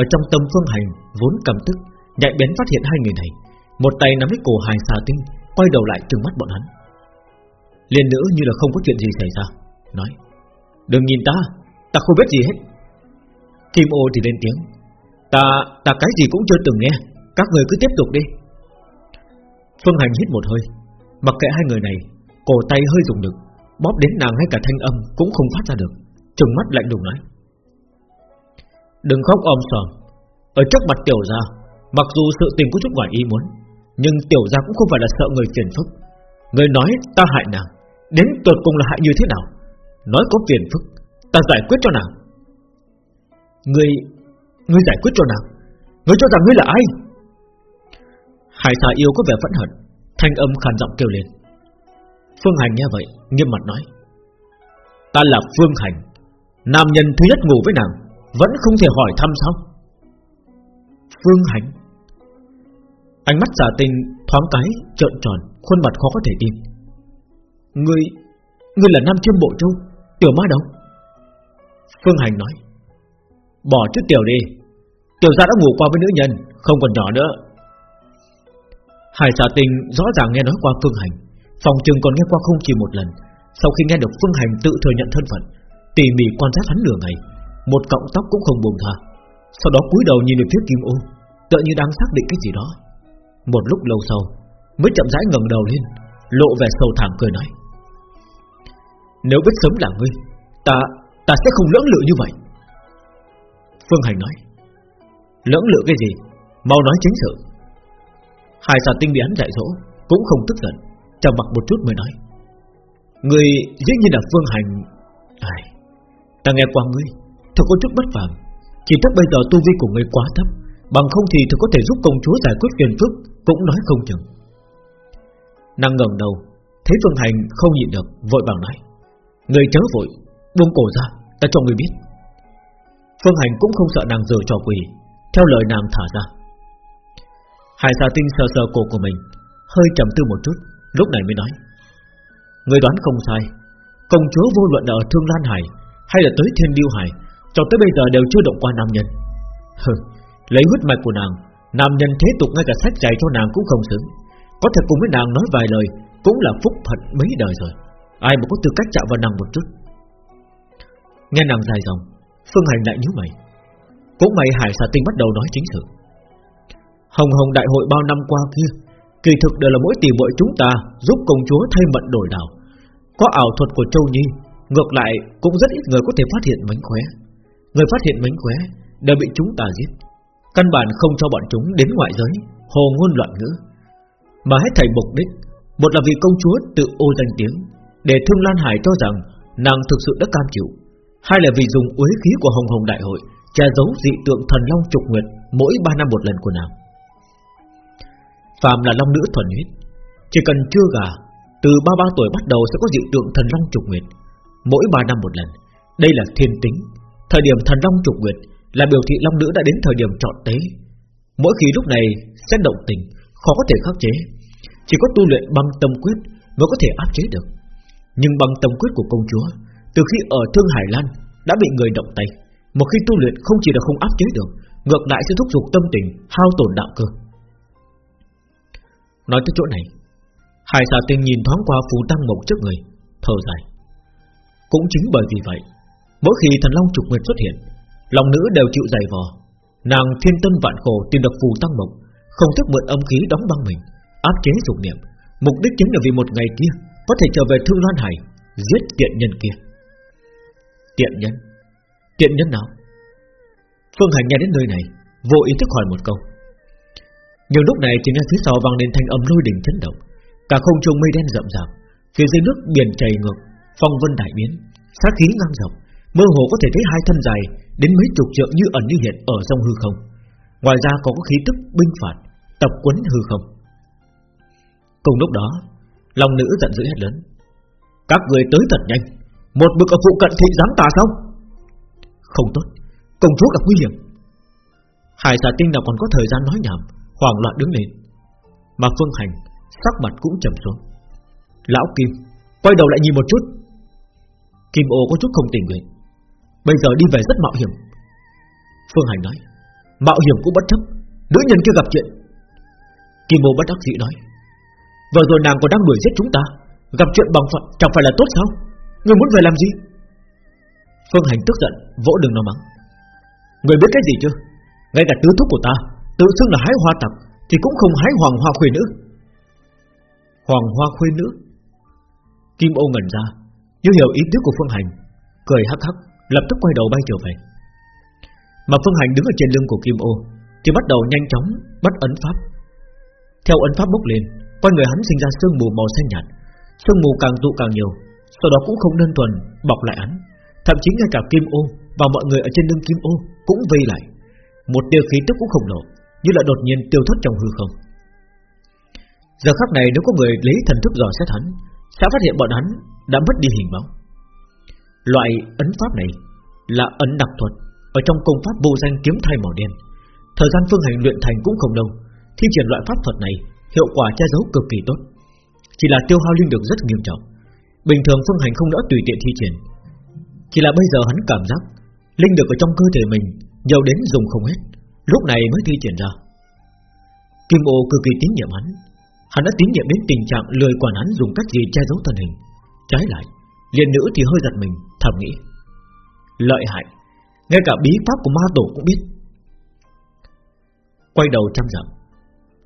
Ở trong tâm phương hành vốn cầm tức Nhạy bén phát hiện hai người này. Một tay nắm lấy cổ hài xà tinh Quay đầu lại trừng mắt bọn hắn. Liên nữ như là không có chuyện gì xảy ra Nói Đừng nhìn ta Ta không biết gì hết. Kim ô thì lên tiếng Ta, ta cái gì cũng chưa từng nghe Các người cứ tiếp tục đi. Phương Hành hít một hơi Mặc kệ hai người này Cổ tay hơi dùng lực Bóp đến nàng ngay cả thanh âm cũng không phát ra được Trừng mắt lạnh lùng nói Đừng khóc om sòm. Ở trước mặt tiểu gia, Mặc dù sự tình có chút ngoài ý muốn, Nhưng tiểu gia cũng không phải là sợ người phiền phức. Người nói, ta hại nàng, Đến tuyệt cùng là hại như thế nào? Nói có phiền phức, Ta giải quyết cho nàng. Người người giải quyết cho nàng? Người cho rằng ngươi là ai? Hải xà yêu có vẻ phẫn hận, Thanh âm khàn giọng kêu lên. Phương Hành nghe vậy, nghiêm mặt nói, Ta là Phương Hành, Nam nhân thứ nhất ngủ với nàng vẫn không thể hỏi thăm sao? Phương Hành Ánh mắt giả tình thoáng cái, trợn tròn, Khuôn mặt khó có thể tin. Ngươi Ngươi là Nam Chiêm Bộ Châu, Tiểu ma đâu Phương Hành nói. Bỏ chút tiểu đi. Tiểu gia đã ngủ qua với nữ nhân, Không còn nhỏ nữa. Hải giả tình rõ ràng nghe nói qua Phương Hành Phòng trường còn nghe qua không chỉ một lần. Sau khi nghe được Phương Hành tự thừa nhận thân phận, Tỉ mỉ quan sát hắn nửa ngày một cọng tóc cũng không buông tha. Sau đó cúi đầu nhìn về phía Kim Ô Tựa như đang xác định cái gì đó. Một lúc lâu sau Mới chậm rãi ngẩng đầu lên Lộ vẻ sâu thẳm cười nói Nếu biết sớm là ngươi Ta Ta sẽ không lưỡng lự như vậy. Phương Hành nói Lưỡng lự cái gì? Mau nói chính sự. Hải xà tinh bị hắn dạy dỗ Cũng không tức giận trầm mặc một chút mới nói Người dĩ nhiên là Phương Hành. Ai, Ta nghe qua ngươi Thật có chút bất phàm. Chỉ tất bây giờ tu vi của ngươi quá thấp, Bằng không thì thật có thể giúp công chúa giải quyết phiền phức, Cũng nói không chừng. Nàng ngẩng đầu, Thấy Phương Hành không nhịn được, Vội vàng nói, Người chớ vội, Buông cổ ra, Ta cho người biết. Phương Hành cũng không sợ nàng dở trò quỷ, Theo lời nàng thả ra. Hải xà tinh sờ sờ cổ của mình, Hơi trầm tư một chút, Lúc này mới nói, Người đoán không sai, Công chúa vô luận ở Thương Lan Hải Hay là tới Thiên Điêu Hải cho tới bây giờ đều chưa động qua nam nhân. Hừ, Lấy huyết mạch của nàng Nam nhân thế tục ngay cả sách dạy cho nàng cũng không xứng. Có thể cùng với nàng nói vài lời Cũng là phúc phận mấy đời rồi. Ai mà có tư cách chạm vào nàng một chút? Nghe nàng dài dòng Phương Hành lại nhíu mày. Cũng mày hải xà tinh bắt đầu nói chính sự. Hồng Hồng đại hội bao năm qua kia Kỳ thực đều là mỗi tỷ muội chúng ta Giúp công chúa thay mận đổi đảo. Có ảo thuật của Châu Nhi Ngược lại cũng rất ít người có thể phát hiện mánh khóe. Người phát hiện mánh khóe Đều bị chúng ta giết. Căn bản không cho bọn chúng đến ngoại giới, Hồ ngôn loạn ngữ. Mà hết thầy mục đích, Một là vì công chúa tự ô danh tiếng, Để Thương Lan Hải cho rằng Nàng thực sự đã cam chịu. Hai là vì dùng uế khí của Hồng Hồng Đại hội Che giấu dị tượng thần long trục nguyệt Mỗi ba năm một lần của nàng. Phạm là long nữ thuần huyết, Chỉ cần chưa gà, Từ 33 tuổi bắt đầu sẽ có dị tượng thần long trục nguyệt Mỗi 3 năm một lần. Đây là thiên tính Thời điểm thần long trục nguyệt Là biểu thị long nữ đã đến thời điểm chọn tế. Mỗi khi lúc này sẽ động tình, Khó có thể khắc chế. Chỉ có tu luyện băng tâm quyết Mới có thể áp chế được. Nhưng băng tâm quyết của công chúa, Từ khi ở Thương Hải Lan, Đã bị người động tay. Một khi tu luyện không chỉ là không áp chế được, Ngược lại sẽ thúc giục tâm tình, Hao tổn đạo cơ. Nói tới chỗ này, Hải xà tinh nhìn thoáng qua phù tăng mộc trước người, Thở dài. Cũng chính bởi vì vậy Mỗi khi thần long trục nguyệt xuất hiện Lòng nữ đều chịu dày vò. Nàng thiên tân vạn khổ tìm được phù tăng mộng, Không thức mượn âm khí đóng băng mình Áp chế dục niệm. Mục đích chính là vì một ngày kia Có thể trở về Thương Loan Hải Giết tiện nhân kia. Tiện nhân? Tiện nhân nào? Phương Hành nghe đến nơi này Vô ý thức hỏi một câu. Nhưng lúc này chỉ nghe phía sau vang lên thanh âm lôi đình chấn động, cả không trung mây đen rậm rạp, phía dưới nước biển chảy ngược, phong vân đại biến, sát khí ngang dọc, mơ hồ có thể thấy hai thân dài đến mấy chục trượng như ẩn như hiện ở trong hư không. Ngoài ra còn có khí tức binh phạt, tập quấn hư không. Cùng lúc đó, lòng nữ giận dữ hét lớn: các người tới thật nhanh, một bực ở phụ cận thì dám tà sao? Không tốt, công chúa gặp nguy hiểm. Hải xà tinh nào còn có thời gian nói nhảm Hoảng loạn đứng lên Mà Phương Hành Sắc mặt cũng trầm xuống Lão Kim Quay đầu lại nhìn một chút Kim ô có chút không tình nguyện Bây giờ đi về rất mạo hiểm. Phương Hành nói, Mạo hiểm cũng bất chấp Nữ nhân kia gặp chuyện. Kim ô bất đắc dĩ nói, Vừa rồi nàng còn đang đuổi giết chúng ta, Gặp chuyện bằng phận chẳng phải là tốt sao? Người muốn về làm gì? Phương Hành tức giận, vỗ đường nó mắng. Người biết cái gì chưa? Ngay cả tứ thúc của ta, Tự xưng là hái hoa tặc, Thì cũng không hái hoàng hoa khuê nữ. Hoàng hoa khuê nữ? Kim ô ngẩn ra, Như hiểu ý tứ của Phương Hành, Cười hắc hắc lập tức quay đầu bay trở về. Mà Phương Hành đứng ở trên lưng của Kim ô Thì bắt đầu nhanh chóng bắt ấn pháp. Theo ấn pháp bốc lên Quanh người hắn sinh ra sương mù màu xanh nhạt, Sương mù càng tụ càng nhiều, Sau đó cũng không đơn thuần bọc lại hắn. Thậm chí ngay cả kim ô Và mọi người ở trên lưng kim ô cũng vây lại. Một tia khí tức cũng khổng lồ, Như là đột nhiên tiêu thất trong hư không. Giờ khắc này nếu có người lấy thần thức dò xét hắn, Sẽ phát hiện bọn hắn đã mất đi hình bóng. Loại ấn pháp này Là ấn đặc thuật Ở trong công pháp vô danh kiếm thay màu đen. Thời gian phương hành luyện thành cũng không lâu Thi triển loại pháp thuật này Hiệu quả che giấu cực kỳ tốt. Chỉ là tiêu hao linh lực rất nghiêm trọng. Bình thường phương hành không đỡ tùy tiện thi triển. Chỉ là bây giờ hắn cảm giác Linh lực ở trong cơ thể mình Nhiều đến dùng không hết, Lúc này mới thi triển ra. Kim ô cực kỳ tín nhiệm hắn. Hắn đã tín nhiệm đến tình trạng lười quản hắn dùng cách gì che giấu thân hình. Trái lại, liền nữ thì hơi giật mình. Thầm nghĩ. Lợi hại, Ngay cả bí pháp của ma tổ cũng biết. Quay đầu trăm dặm,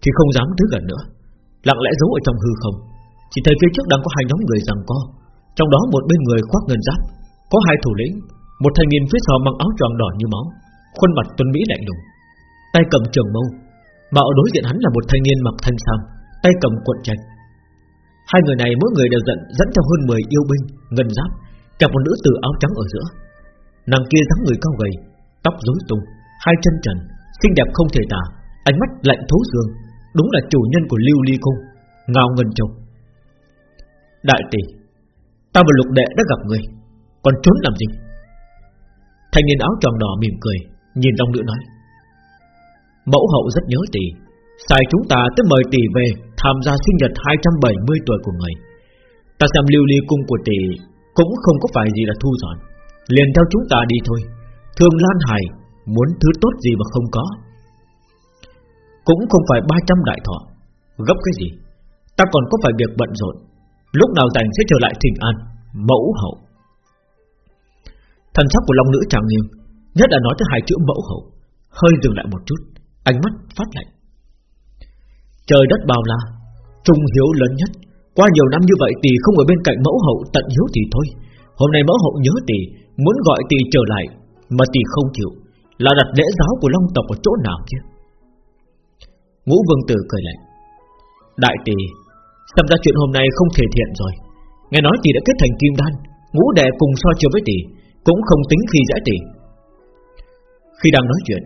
Thì không dám tới gần nữa. Lặng lẽ giấu ở trong hư không, Chỉ thấy phía trước đang có hai nhóm người rằng co. Trong đó một bên người khoác ngân giáp, Có hai thủ lĩnh, Một thanh niên phía sau mang áo tròn đỏ như máu, Khuôn mặt tuấn mỹ lạnh lùng. Tay cầm trường mâu, Mà ở đối diện hắn là một thanh niên mặc thanh sam, Tay cầm cuộn tranh Hai người này mỗi người đều giận, dẫn theo hơn 10 yêu binh, Ngân giáp. Chọc một nữ tử áo trắng ở giữa. Nàng kia dáng người cao gầy, Tóc rối tung, Hai chân trần, Xinh đẹp không thể tả, Ánh mắt lạnh thấu xương, Đúng là chủ nhân của lưu ly cung, Ngao Ngân Châu. Đại tỷ, Ta và lục đệ đã gặp người, Còn trốn làm gì? Thanh niên áo tròn đỏ mỉm cười, Nhìn long nữ nói. Mẫu hậu rất nhớ tỷ, Sai chúng ta tới mời tỷ về Tham gia sinh nhật 270 tuổi của người. Ta xem lưu ly cung của tỷ cũng không có phải gì là thu dọn Liền theo chúng ta đi thôi. Thường Lan Hải Muốn thứ tốt gì mà không có. Cũng không phải 300 đại thọ. Gấp cái gì? Ta còn có phải việc bận rộn. Lúc nào rảnh sẽ trở lại thỉnh an, Mẫu hậu. Thần sắc của Long Nữ chàng nghiêm, Nhất là nói tới hai chữ mẫu hậu, Hơi dừng lại một chút, Ánh mắt phát lạnh. Trời đất bao la, Trung hiếu lớn nhất. Qua nhiều năm như vậy tỷ không ở bên cạnh mẫu hậu tận hiếu thì thôi. Hôm nay mẫu hậu nhớ tỷ Muốn gọi tỷ trở lại, Mà tỷ không chịu. Là đặt lễ giáo của Long tộc ở chỗ nào chứ? Ngũ vương tử cười lạnh. Đại tỷ, Xem ra chuyện hôm nay không thể thiện rồi. Nghe nói tỷ đã kết thành kim đan, Ngũ đệ cùng so chiều với tỷ, Cũng không tính khi dễ tỷ. Khi đang nói chuyện,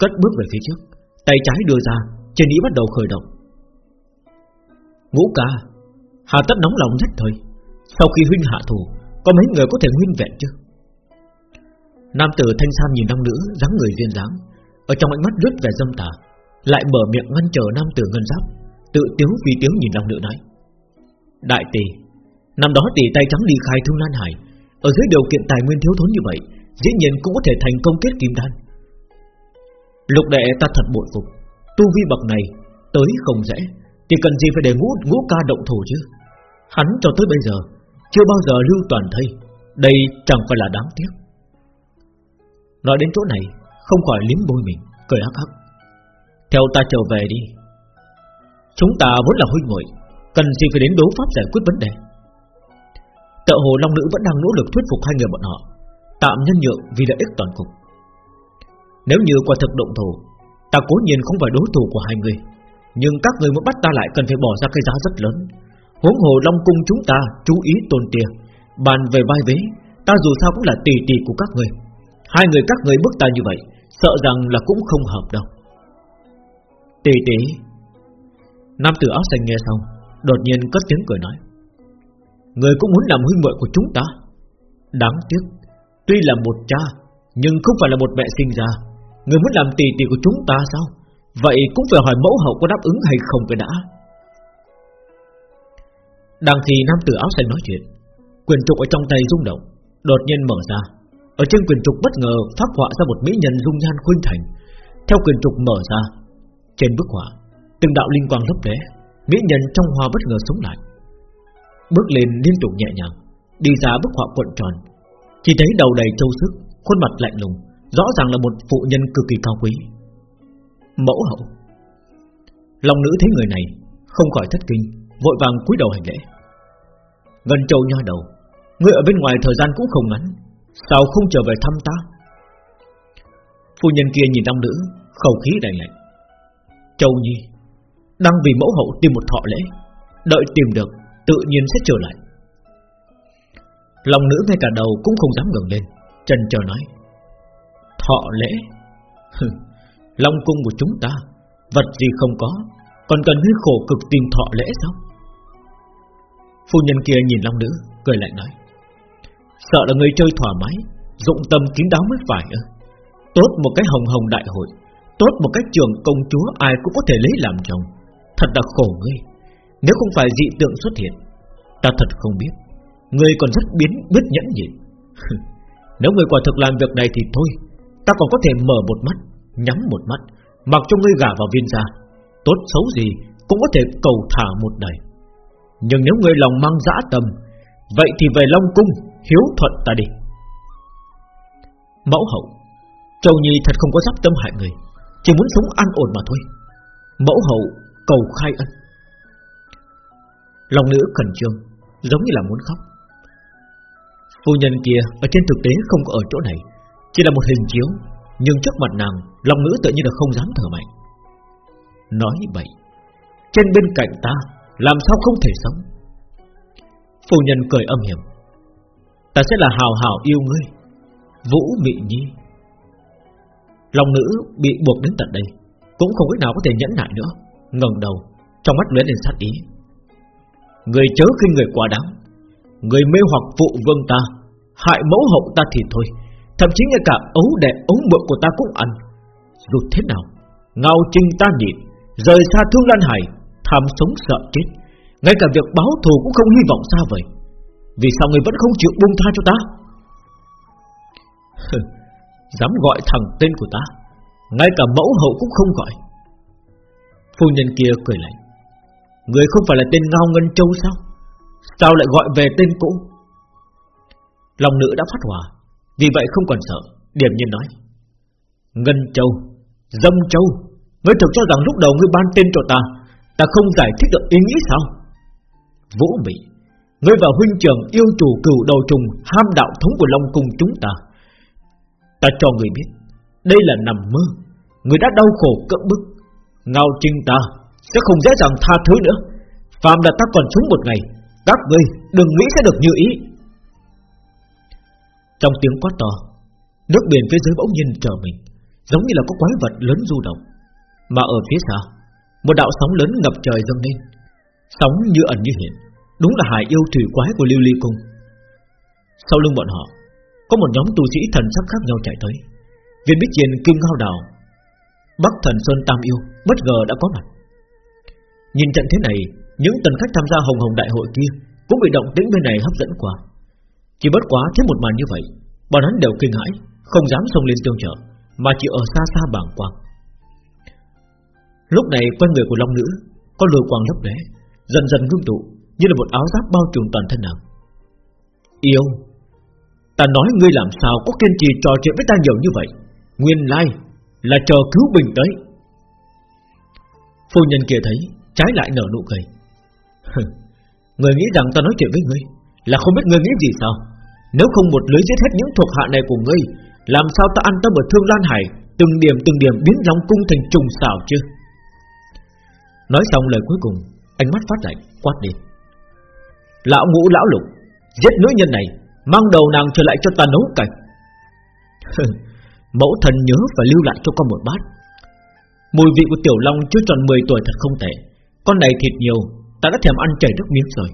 Cất bước về phía trước, Tay trái đưa ra, Trên ý bắt đầu khởi động. Ngũ ca Hà tất nóng lòng nhất thời. Sau khi huynh hạ thủ Có mấy người có thể nguyên vẹn chứ? Nam tử thanh sam nhìn nam nữ dáng người duyên dáng Ở trong ánh mắt lướt vẻ dâm tà Lại mở miệng ngăn trở nam tử ngân giáp Tự tiếu vì tiếu nhìn nam nữ nói. Đại tỷ Năm đó tỷ tay trắng ly khai thương Lan Hải Ở dưới điều kiện tài nguyên thiếu thốn như vậy Dĩ nhiên cũng có thể thành công kết kim đan. Lục đệ ta thật bội phục Tu vi bậc này Tới không dễ Thì cần gì phải để ngũ, ngũ ca động thủ chứ? Hắn cho tới bây giờ Chưa bao giờ lưu toàn thây. Đây chẳng phải là đáng tiếc. Nói đến chỗ này, Không khỏi liếm môi mình, Cười hắc hắc. Theo ta trở về đi. Chúng ta vốn là huynh muội, Cần gì phải đến đấu pháp giải quyết vấn đề. Tợ hồ Long Nữ vẫn đang nỗ lực thuyết phục hai người bọn họ, Tạm nhân nhượng vì lợi ích toàn cục. Nếu như quả thực động thủ Ta cố nhiên không phải đối thủ của hai người. Nhưng các người muốn bắt ta lại cần phải bỏ ra cái giá rất lớn. Huống hồ Long Cung chúng ta Chú ý tôn tiền Bàn về vai vế, Ta dù sao cũng là tỷ tỷ của các người. Hai người các người bước ta như vậy, Sợ rằng là cũng không hợp đâu. Tỷ tỷ Nam tử áo xanh nghe xong, Đột nhiên cất tiếng cười nói. Người cũng muốn làm huynh muội của chúng ta. Đáng tiếc, Tuy là một cha, Nhưng không phải là một mẹ sinh ra. Người muốn làm tỷ tỷ của chúng ta sao? Vậy cũng phải hỏi mẫu hậu có đáp ứng hay không cái đã. Đang khi nam tử áo xanh nói chuyện, Quyền trục ở trong tay rung động, Đột nhiên mở ra. Ở trên quyền trục bất ngờ phát họa ra một mỹ nhân dung nhan khuynh thành. Theo quyền trục mở ra, Trên bức họa, Từng đạo linh quang lấp lóe Mỹ nhân trong hoa bất ngờ sống lại. Bước lên liên tục nhẹ nhàng, Đi ra bức họa cuộn tròn. Chỉ thấy đầu đầy trâu sức Khuôn mặt lạnh lùng, Rõ ràng là một phụ nhân cực kỳ cao quý. Mẫu hậu. Long nữ thấy người này Không khỏi thất kinh. Vội vàng cúi đầu hành lễ. Ngân châu nha đầu Ngươi ở bên ngoài thời gian cũng không ngắn, Sao không trở về thăm ta? Phu nhân kia nhìn long nữ, Khẩu khí đầy lạnh. Châu Nhi, Đang vì mẫu hậu tìm một thọ lễ, Đợi tìm được, Tự nhiên sẽ trở lại. Lòng nữ ngay cả đầu cũng không dám ngẩng lên, Trần chờ nói. Thọ lễ? Long cung của chúng ta, Vật gì không có, Còn cần ngươi khổ cực tìm thọ lễ sao? Phu nhân kia nhìn Long nữ, Cười lại nói, Sợ là người chơi thoải mái, Dụng tâm kín đáo mới phải ư? Tốt một cái hồng hồng đại hội, Tốt một cái trường công chúa Ai cũng có thể lấy làm chồng. Thật là khổ ngươi. Nếu không phải dị tượng xuất hiện, Ta thật không biết. Ngươi còn rất biến, biết nhẫn nhịn. Nếu ngươi quả thực làm việc này thì thôi, Ta còn có thể mở một mắt, Nhắm một mắt, Mặc cho ngươi gả vào viên gia. Tốt xấu gì cũng có thể cầu thả một đời. Nhưng nếu ngươi lòng mang dã tâm, Vậy thì về Long Cung, Hiếu thuận ta đi. Mẫu hậu, Châu Nhi thật không có giáp tâm hại người, Chỉ muốn sống an ổn mà thôi. Mẫu hậu cầu khai ân. Lòng nữ khẩn trương, Giống như là muốn khóc. Phu nhân kia ở trên thực tế không có ở chỗ này, Chỉ là một hình chiếu, Nhưng trước mặt nàng, Lòng nữ tự nhiên là không dám thở mạnh. Nói vậy, Trên bên cạnh ta làm sao không thể sống? Phu nhân cười âm hiểm. Ta sẽ là hào hào yêu ngươi, Vũ Mị Nhi. Lòng nữ bị buộc đến tận đây, Cũng không biết nào có thể nhẫn nại nữa, ngẩng đầu, Trong mắt lóe lên sát ý. Người chớ khi người quá đáng, Người mê hoặc phụ vương ta, Hại mẫu hậu ta thì thôi, Thậm chí ngay cả ấu đệ ống mượn của ta cũng ăn. Dù thế nào, Ngao trinh ta nhịn, Rời xa thương lan hải Tham sống sợ chết. Ngay cả việc báo thù cũng không hy vọng xa vậy Vì sao người vẫn không chịu buông tha cho ta? Dám gọi thằng tên của ta, Ngay cả mẫu hậu cũng không gọi. Phu nhân kia cười lạnh. Người không phải là tên Ngao Ngân Châu sao? Sao lại gọi về tên cũ? Lòng nữ đã phát hỏa Vì vậy không còn sợ Điểm nhiên nói. Ngân Châu, Dâm Châu, Ngươi thực cho rằng lúc đầu ngươi ban tên cho ta Ta không giải thích được ý nghĩ sao? Vũ Mỹ Ngươi và huynh trưởng yêu chủ cửu đầu trùng, Ham đạo thống của Long Cung chúng ta. Ta cho người biết, Đây là nằm mơ. Người đã đau khổ cỡ bức. Ngao trinh ta Sẽ không dễ dàng tha thứ nữa. Phạm là ta còn sống một ngày, Các ngươi đừng nghĩ sẽ được như ý. Trong tiếng quát to, Nước biển phía dưới bỗng nhiên trở mình, Giống như là có quái vật lớn du động. Mà ở phía xa một đạo sóng lớn ngập trời dâng lên. Sóng như ẩn như hiện, Đúng là hải yêu thủy quái của Lưu Ly Cung. Sau lưng bọn họ, Có một nhóm tu sĩ thần sắc khác nhau chạy tới. Viên Bích Chiền Kim Ngao Đào, Bắc Thần Sơn Tam Yêu, Bất ngờ đã có mặt. Nhìn trận thế này, Những tần khách tham gia hồng hồng đại hội kia Cũng bị động tĩnh bên này hấp dẫn qua Chỉ bất quá thấy một màn như vậy, Bọn hắn đều kinh hãi, Không dám xông lên tương trợ, Mà chỉ ở xa xa bảng quang. Lúc này quanh người của Long Nữ Có lôi quang lấp lóe Dần dần ngưng tụ Như là một áo giáp bao trùm toàn thân nàng. Yêu Ta nói ngươi làm sao có kiên trì trò chuyện với ta nhiều như vậy? Nguyên lai là chờ cứu bình tới. Phu nhân kia thấy, Trái lại nở nụ cười. Người nghĩ rằng ta nói chuyện với ngươi Là không biết ngươi nghĩ gì sao? Nếu không một lưới giết hết những thuộc hạ này của ngươi, Làm sao ta an tâm ở Thương Lan Hải, Từng điểm từng điểm biến Long Cung thành trùng xảo chứ? Nói xong lời cuối cùng, Ánh mắt phát lạnh, quát đi. Lão ngũ lão lục, Giết nữ nhân này, Mang đầu nàng trở lại cho ta nấu cạch Mẫu thần nhớ phải lưu lại cho con một bát. Mùi vị của tiểu long chưa tròn 10 tuổi thật không tệ. Con này thịt nhiều, Ta đã thèm ăn chảy nước miếng rồi.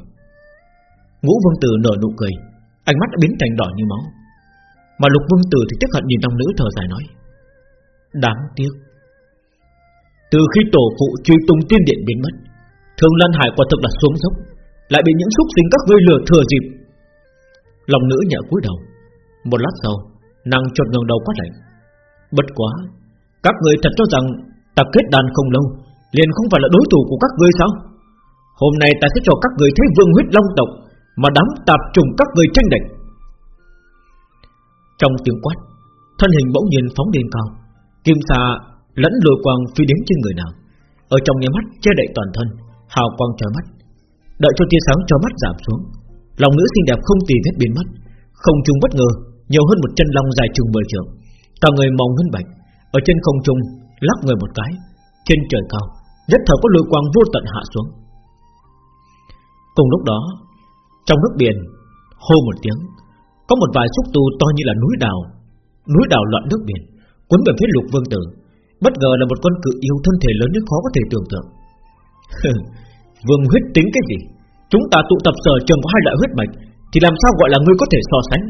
Ngũ vương tử nở nụ cười, Ánh mắt đã biến thành đỏ như máu. Mà lục vương tử thì tiếc hận nhìn long nữ thở dài nói, Đáng tiếc. Từ khi tổ phụ truy tung tiên điện biến mất Thường Lan Hải quả thực là xuống dốc, Lại bị những xúc sinh các ngươi lừa thừa dịp. Lòng nữ nhẹ cúi đầu, Một lát sau, Nàng chợt ngẩng đầu quát lạnh. Bất quá, Các người thật cho rằng Ta kết đàn không lâu, Liền không phải là đối thủ của các ngươi sao? Hôm nay ta sẽ cho các người thấy vương huyết long tộc Mà đám tạp trùng các người tranh địch Trong tiếng quát, Thân hình bỗng nhiên phóng lên cao, Kim xà lẫn lôi quang phi đến trên người nàng. Ở trong nhà mắt che đậy toàn thân Hào quang trói mắt. Đợi cho tia sáng cho mắt giảm xuống Lòng nữ xinh đẹp không tì vết biến mất Không trung bất ngờ nhiều hơn một chân long dài chừng 10 trượng, cả người màu ngân bạch, ở trên không trung lắc người một cái, trên trời cao, nhất thời có lôi quang vô tận hạ xuống. Cùng lúc đó, trong nước biển, Hô một tiếng Có một vài xúc tu to như là núi đào Núi đào loạn nước biển Cuốn về phía lục vương tử. Bất ngờ là một con cự yêu thân thể lớn nhất khó có thể tưởng tượng. Vương huyết tính cái gì? Chúng ta tụ tập sở trường có hai loại huyết mạch, Thì làm sao gọi là ngươi có thể so sánh?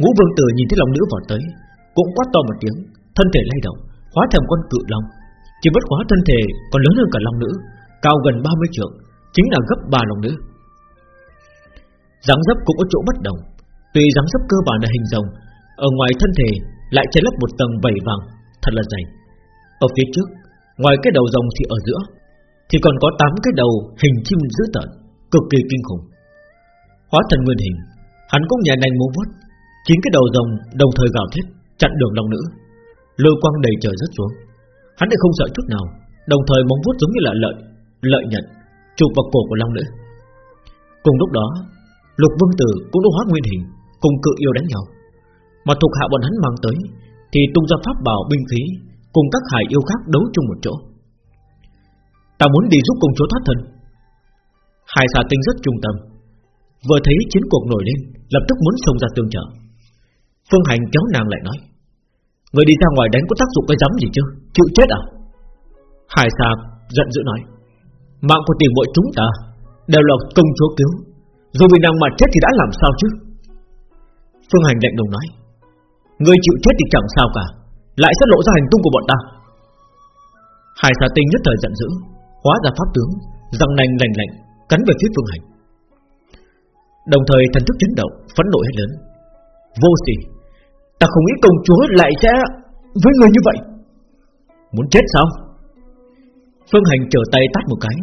Ngũ vương tử nhìn thấy lòng nữ vọt tới, Cũng quát to một tiếng, Thân thể lay động, Hóa thành con cự long. Chỉ bất quá thân thể còn lớn hơn cả long nữ, Cao gần 30 trượng, Chính là gấp ba long nữ. Dáng dấp cũng có chỗ bất đồng, Tuy dáng dấp cơ bản là hình rồng, Ở ngoài thân thể lại che lấp một tầng vảy vàng, Thật là dày. Ở phía trước, Ngoài cái đầu rồng thì ở giữa, Thì còn có tám cái đầu hình chim dữ tợn, Cực kỳ kinh khủng. Hóa thần nguyên hình, Hắn cũng nhẹ nhanh múa vuốt, Chín cái đầu rồng đồng thời gào thét, Chặn đường long nữ. Lôi quang đầy trời rất xuống, Hắn lại không sợ chút nào, Đồng thời móng vuốt giống như là lợi Lợi nhận, Chụp vào cổ của long nữ. Cùng lúc đó, Lục vương tử cũng đã hóa nguyên hình, Cùng cự yêu đánh nhau. Mà thuộc hạ bọn hắn mang tới, Thì tung ra pháp bảo binh khí, Cùng các hải yêu khác đấu chung một chỗ. Ta muốn đi giúp công chúa thoát thân. Hải xà tinh rất trung tâm. Vừa thấy chiến cuộc nổi lên, Lập tức muốn xông ra tương trợ. Phương Hành kéo nàng lại nói, Người đi ra ngoài đánh có tác dụng cái giấm gì chứ? Chịu chết à? Hải xà giận dữ nói, Mạng của tiền bội chúng ta Đều là công chúa cứu. Dù vì nàng mà chết thì đã làm sao chứ? Phương Hành lạnh lùng nói Người chịu chết thì chẳng sao cả, Lại sẽ lộ ra hành tung của bọn ta. Hải xà tinh nhất thời giận dữ, Hóa ra pháp tướng Răng nành lành lạnh, Cắn về phía Phương Hành. Đồng thời thần thức chấn động, Phẫn nộ hết lớn. Vô sỉ, Ta không nghĩ công chúa lại sẽ Với người như vậy. Muốn chết sao? Phương Hành trở tay tát một cái,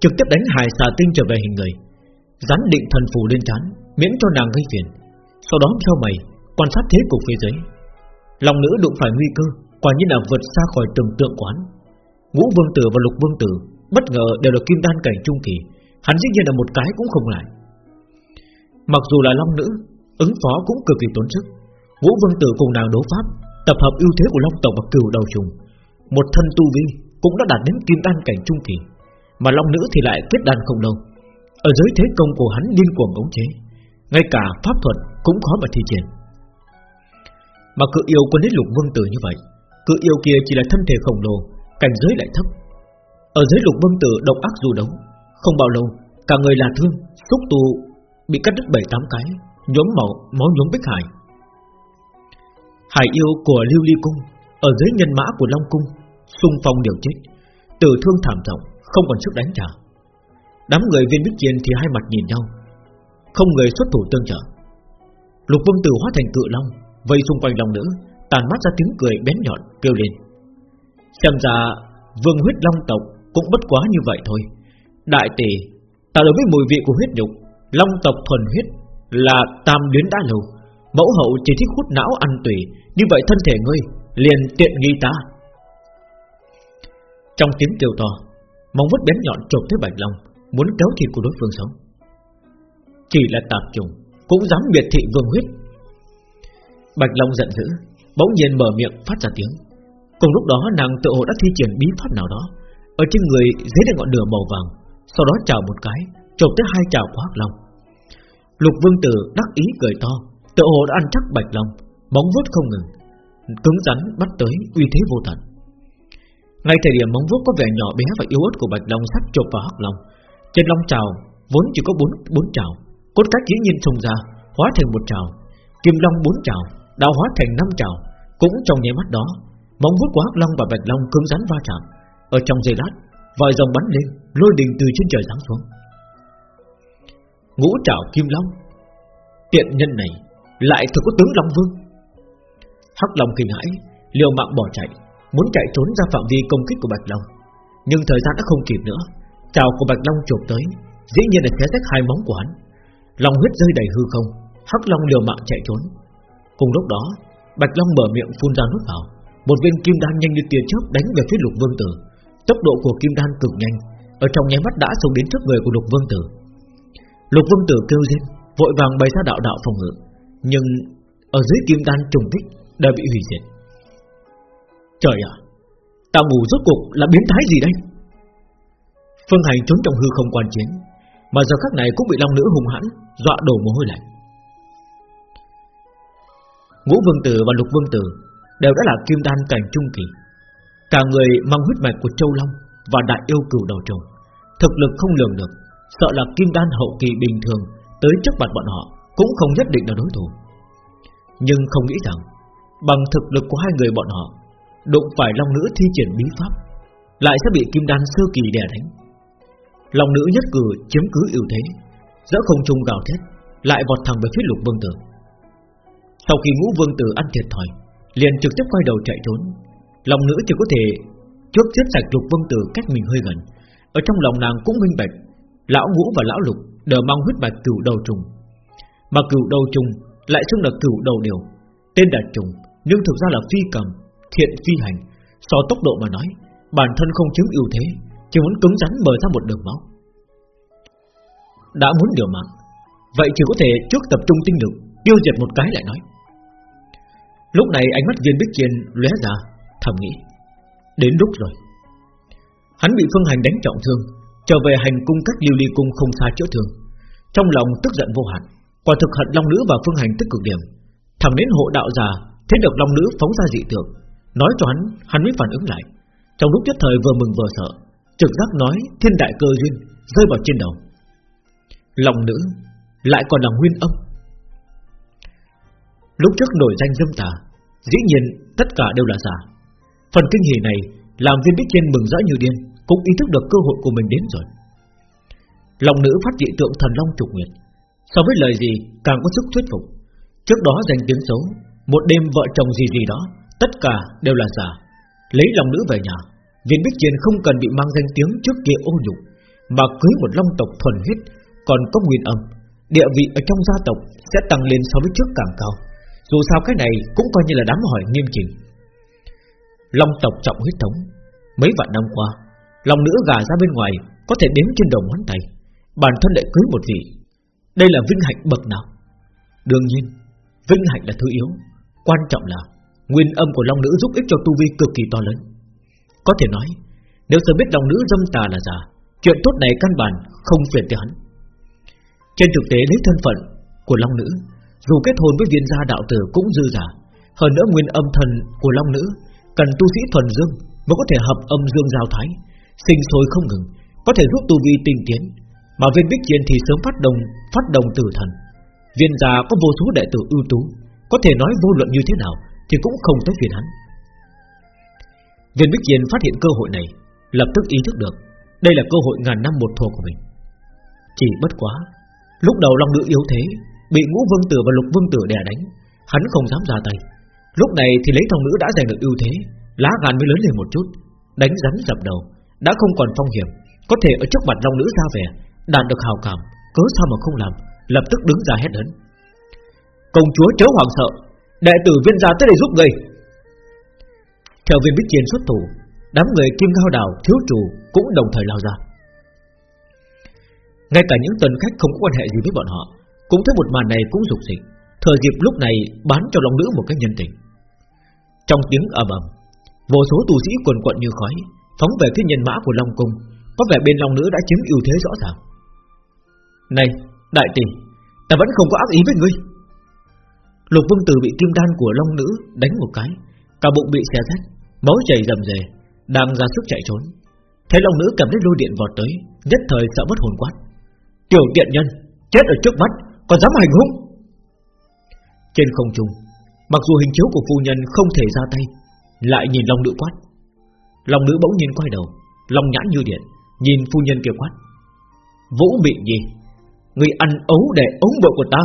Trực tiếp đánh hài xà tinh trở về hình người. Rắn định thần phù lên trán, Miễn cho nàng gây phiền. Sau đó theo mày Quan sát thế cục phía dưới. Lòng nữ đụng phải nguy cơ, Quả nhiên là vượt xa khỏi tưởng tượng quán Ngũ vương tử và lục vương tử, Bất ngờ đều là kim đan cảnh trung kỳ, Hắn dĩ nhiên là một cái cũng không lại Mặc dù là long nữ, Ứng phó cũng cực kỳ tốn sức. Ngũ vương tử cùng nàng đấu pháp, Tập hợp ưu thế của long tộc và cửu đầu trùng. Một thân tu vi cũng đã đạt đến kim đan cảnh trung kỳ, Mà long nữ thì lại kết đan không lâu Ở dưới thế công của hắn điên cuồng ống chế, Ngay cả pháp thuật cũng khó mà thi triển. Mà cự yêu quân đến lục vương tử như vậy, Cự yêu kia chỉ là thân thể khổng lồ, Cảnh giới lại thấp. Ở dưới lục vương tử độc ác dù đấu Không bao lâu, Cả người là thương, Xúc tu, Bị cắt đứt bảy tám cái Nhóm máu máu nhóm bích hải. Hải yêu của Lưu Ly Cung, Ở dưới nhân mã của Long Cung, xung phong điều chết, Tử thương thảm trọng, Không còn sức đánh trả. Đám người viên bích chiến thì hai mặt nhìn nhau, Không người xuất thủ tương trợ. Lục vương tử hóa thành cự long Vây xung quanh lòng nữ, Tàn mắt ra tiếng cười bén nhọn, kêu lên. Xem ra, vương huyết long tộc Cũng bất quá như vậy thôi. Đại tỷ, Ta đối với mùi vị của huyết nhục, Long tộc thuần huyết là tam luyến đã lâu. Mẫu hậu chỉ thích hút não ăn tùy Như vậy thân thể ngươi liền tiện nghi ta. Trong tiếng kêu to, Móng vuốt bén nhọn chộp tới Bạch Long, Muốn kéo thịt của đối phương sống. Chỉ là tạp trùng Cũng dám miệt thị vương huyết Bạch Long giận dữ Bỗng nhiên mở miệng phát ra tiếng. Cùng lúc đó nàng tự hồ đã thi triển bí pháp nào đó. Ở trên người dấy lên ngọn lửa màu vàng Sau đó chào một cái Chộp tới hai chảo của Hắc Long. Lục Vương Tử đắc ý cười to Tự hồ đã ăn chắc Bạch Long Móng vuốt không ngừng Cứng rắn bắt tới uy thế vô tận. Ngay thời điểm móng vuốt có vẻ nhỏ bé và yếu ớt của Bạch Long sắp chộp vào Hắc Long Trên long chào vốn chỉ có bốn bốn chào, Cốt cách dĩ nhiên xông ra Hóa thành một chào, Kim Long bốn chào. Đào hóa thành năm trào, Cũng trong nháy mắt đó, Móng vuốt của Hắc Long và Bạch Long cứng rắn va chạm. Ở trong giây lát Vòi rồng bắn lên, Lôi đình từ trên trời giáng xuống. Ngũ trảo kim long, Tiện nhân này Lại thực có tướng Long Vương. Hắc Long kinh hãi, liều mạng bỏ chạy, Muốn chạy trốn ra phạm vi công kích của Bạch Long. Nhưng thời gian đã không kịp nữa, Trào của Bạch Long chụp tới, Dĩ nhiên là xé rách hai móng của hắn. Long huyết rơi đầy hư không, Hắc Long liều mạng chạy trốn. Cùng lúc đó, Bạch Long mở miệng phun ra nuốt vào. Một viên kim đan nhanh như tia chớp đánh về phía lục vương tử. Tốc độ của kim đan cực nhanh, Ở trong nháy mắt đã xông đến trước người của lục vương tử. Lục vương tử kêu lên Vội vàng bày ra đạo đạo phòng ngự, Nhưng ở dưới kim đan trùng kích Đã bị hủy diệt. Trời ạ, Ta ngủ rốt cuộc là biến thái gì đây? Phương Hành trốn trong hư không quan chiến, Mà giờ khắc này cũng bị long nữ hung hãn Dọa đổ mồ hôi lạnh. Ngũ vương tử và lục vương tử Đều đã là kim đan cảnh trung kỳ. Cả người mang huyết mạch của châu long Và đại yêu cửu đầu trùng Thực lực không lường được, Sợ là kim đan hậu kỳ bình thường Tới trước mặt bọn họ Cũng không nhất định là đối thủ. Nhưng không nghĩ rằng, Bằng thực lực của hai người bọn họ, Đụng phải long nữ thi triển bí pháp, Lại sẽ bị kim đan sơ kỳ đè đánh. Long nữ nhất cử chiếm cứ ưu thế, Giữa không trung gào thét, Lại vọt thẳng về phía lục vương tử. Sau khi ngũ vương tử ăn thiệt thòi, Liền trực tiếp quay đầu chạy trốn. Lòng nữ chỉ có thể Trước giết sạch lục vương tử cách mình hơi gần. Ở trong lòng nàng cũng minh bạch, Lão ngũ và lão lục đều mang huyết mạch cửu đầu trùng. Mà cửu đầu trùng Lại xưng là cửu đầu điều, Tên là trùng, Nhưng thực ra là phi cầm, Thiện phi hành. So tốc độ mà nói, Bản thân không chiếm ưu thế, Chỉ muốn cứng rắn mở ra một đường máu. Đã muốn điều mạng, Vậy chỉ có thể trước tập trung tinh lực, Tiêu diệt một cái lại nói. Lúc này ánh mắt viên bích chiên lóe ra Thầm nghĩ Đến lúc rồi. Hắn bị phương hành đánh trọng thương Trở về hành cung cách lưu ly cung không xa chữa thương Trong lòng tức giận vô hạn Quả thực hận Long Nữ và Phương Hành tức cực điểm. Thẳng đến hộ đạo già Thấy được Long Nữ phóng ra dị tượng Nói cho hắn, hắn mới phản ứng lại. Trong lúc nhất thời vừa mừng vừa sợ Trực giác nói thiên đại cơ duyên Rơi vào trên đầu. Long Nữ Lại còn là nguyên âm. Lúc trước nổi danh dâm tà Dĩ nhiên, tất cả đều là giả. Phần kinh hỉ này Làm viên bích trên mừng rỡ như điên, Cũng ý thức được cơ hội của mình đến rồi. Lòng nữ phát dị tượng thần long trục nguyệt, So với lời gì càng có sức thuyết phục. Trước đó danh tiếng xấu, Một đêm vợ chồng gì gì đó, Tất cả đều là giả. Lấy lòng nữ về nhà, Viên Bích Chiên không cần bị mang danh tiếng trước kia ô nhục, Mà cưới một long tộc thuần huyết, Còn có nguyên âm. Địa vị ở trong gia tộc sẽ tăng lên so với trước càng cao. Dù sao cái này cũng coi như là đám hỏi nghiêm chỉnh. Long tộc trọng huyết thống, Mấy vạn năm qua, Lòng nữ gà ra bên ngoài Có thể đếm trên đầu ngón tay. Bản thân lại cưới một vị. Đây là vinh hạnh bậc nào? Đương nhiên, Vinh hạnh là thứ yếu. Quan trọng là Nguyên âm của Long Nữ giúp ích cho tu vi cực kỳ to lớn. Có thể nói, Nếu sớm biết Long Nữ dâm tà là giả, Chuyện tốt này căn bản không phiền tới hắn. Trên thực tế, lấy thân phận Của Long Nữ dù kết hôn với viên gia đạo tử cũng dư giả. Hơn nữa nguyên âm thần của Long Nữ, Cần tu sĩ thuần dương Mới có thể hợp âm dương giao thái, Sinh sôi không ngừng, Có thể giúp tu vi tinh tiến. Mà viên bích chiến thì sớm phát đồng Phát đồng tử thần. Viên gia có vô số đệ tử ưu tú, Có thể nói vô luận như thế nào Thì cũng không tới phiền hắn. Viên bích chiến phát hiện cơ hội này, Lập tức ý thức được Đây là cơ hội ngàn năm một thua của mình. Chỉ bất quá, Lúc đầu Long Nữ yếu thế Bị ngũ vương tử và lục vương tử đè đánh, Hắn không dám ra tay. Lúc này thì lấy thông nữ đã giành được ưu thế, Lá gan mới lớn lên một chút, Đánh rắn dập đầu, Đã không còn phong hiểm, Có thể ở trước mặt long nữ ra vẻ Đạt được hào cảm, Cớ sao mà không làm, Lập tức đứng ra hét lớn. Công chúa chớ hoàng sợ, Đệ tử viên gia tới đây giúp người Theo viên bích chiến xuất thủ, Đám người kim ngao đào, thiếu chủ Cũng đồng thời lao ra. Ngay cả những tần khách không có quan hệ gì với bọn họ cũng thấy một màn này cũng rục dịch. Thời dịp lúc này bán cho long nữ một cái nhân tình. Trong tiếng ầm ầm, Vô số tù sĩ quần quận như khói, Phóng về phía nhân mã của Long Cung. Có vẻ bên Long Nữ đã chiếm ưu thế rõ ràng. Này, đại tỷ, Ta vẫn không có ác ý với ngươi. Lục vương tử bị kim đan của Long Nữ Đánh một cái, Cả bụng bị xé rách, Máu chảy rầm rề, Đang ra sức chạy trốn. Thấy Long Nữ cầm lấy lôi điện vọt tới, Nhất thời sợ mất hồn quát. Tiểu tiện nhân, Chết ở trước mắt. Còn dám hành hung? Trên không trung, Mặc dù hình chiếu của phu nhân không thể ra tay, lại nhìn Long Nữ quát. Long Nữ bỗng nhiên quay đầu Long nhãn như điện, Nhìn phu nhân kia quát. Vũ bị gì Người ăn ấu để ống vợ của ta,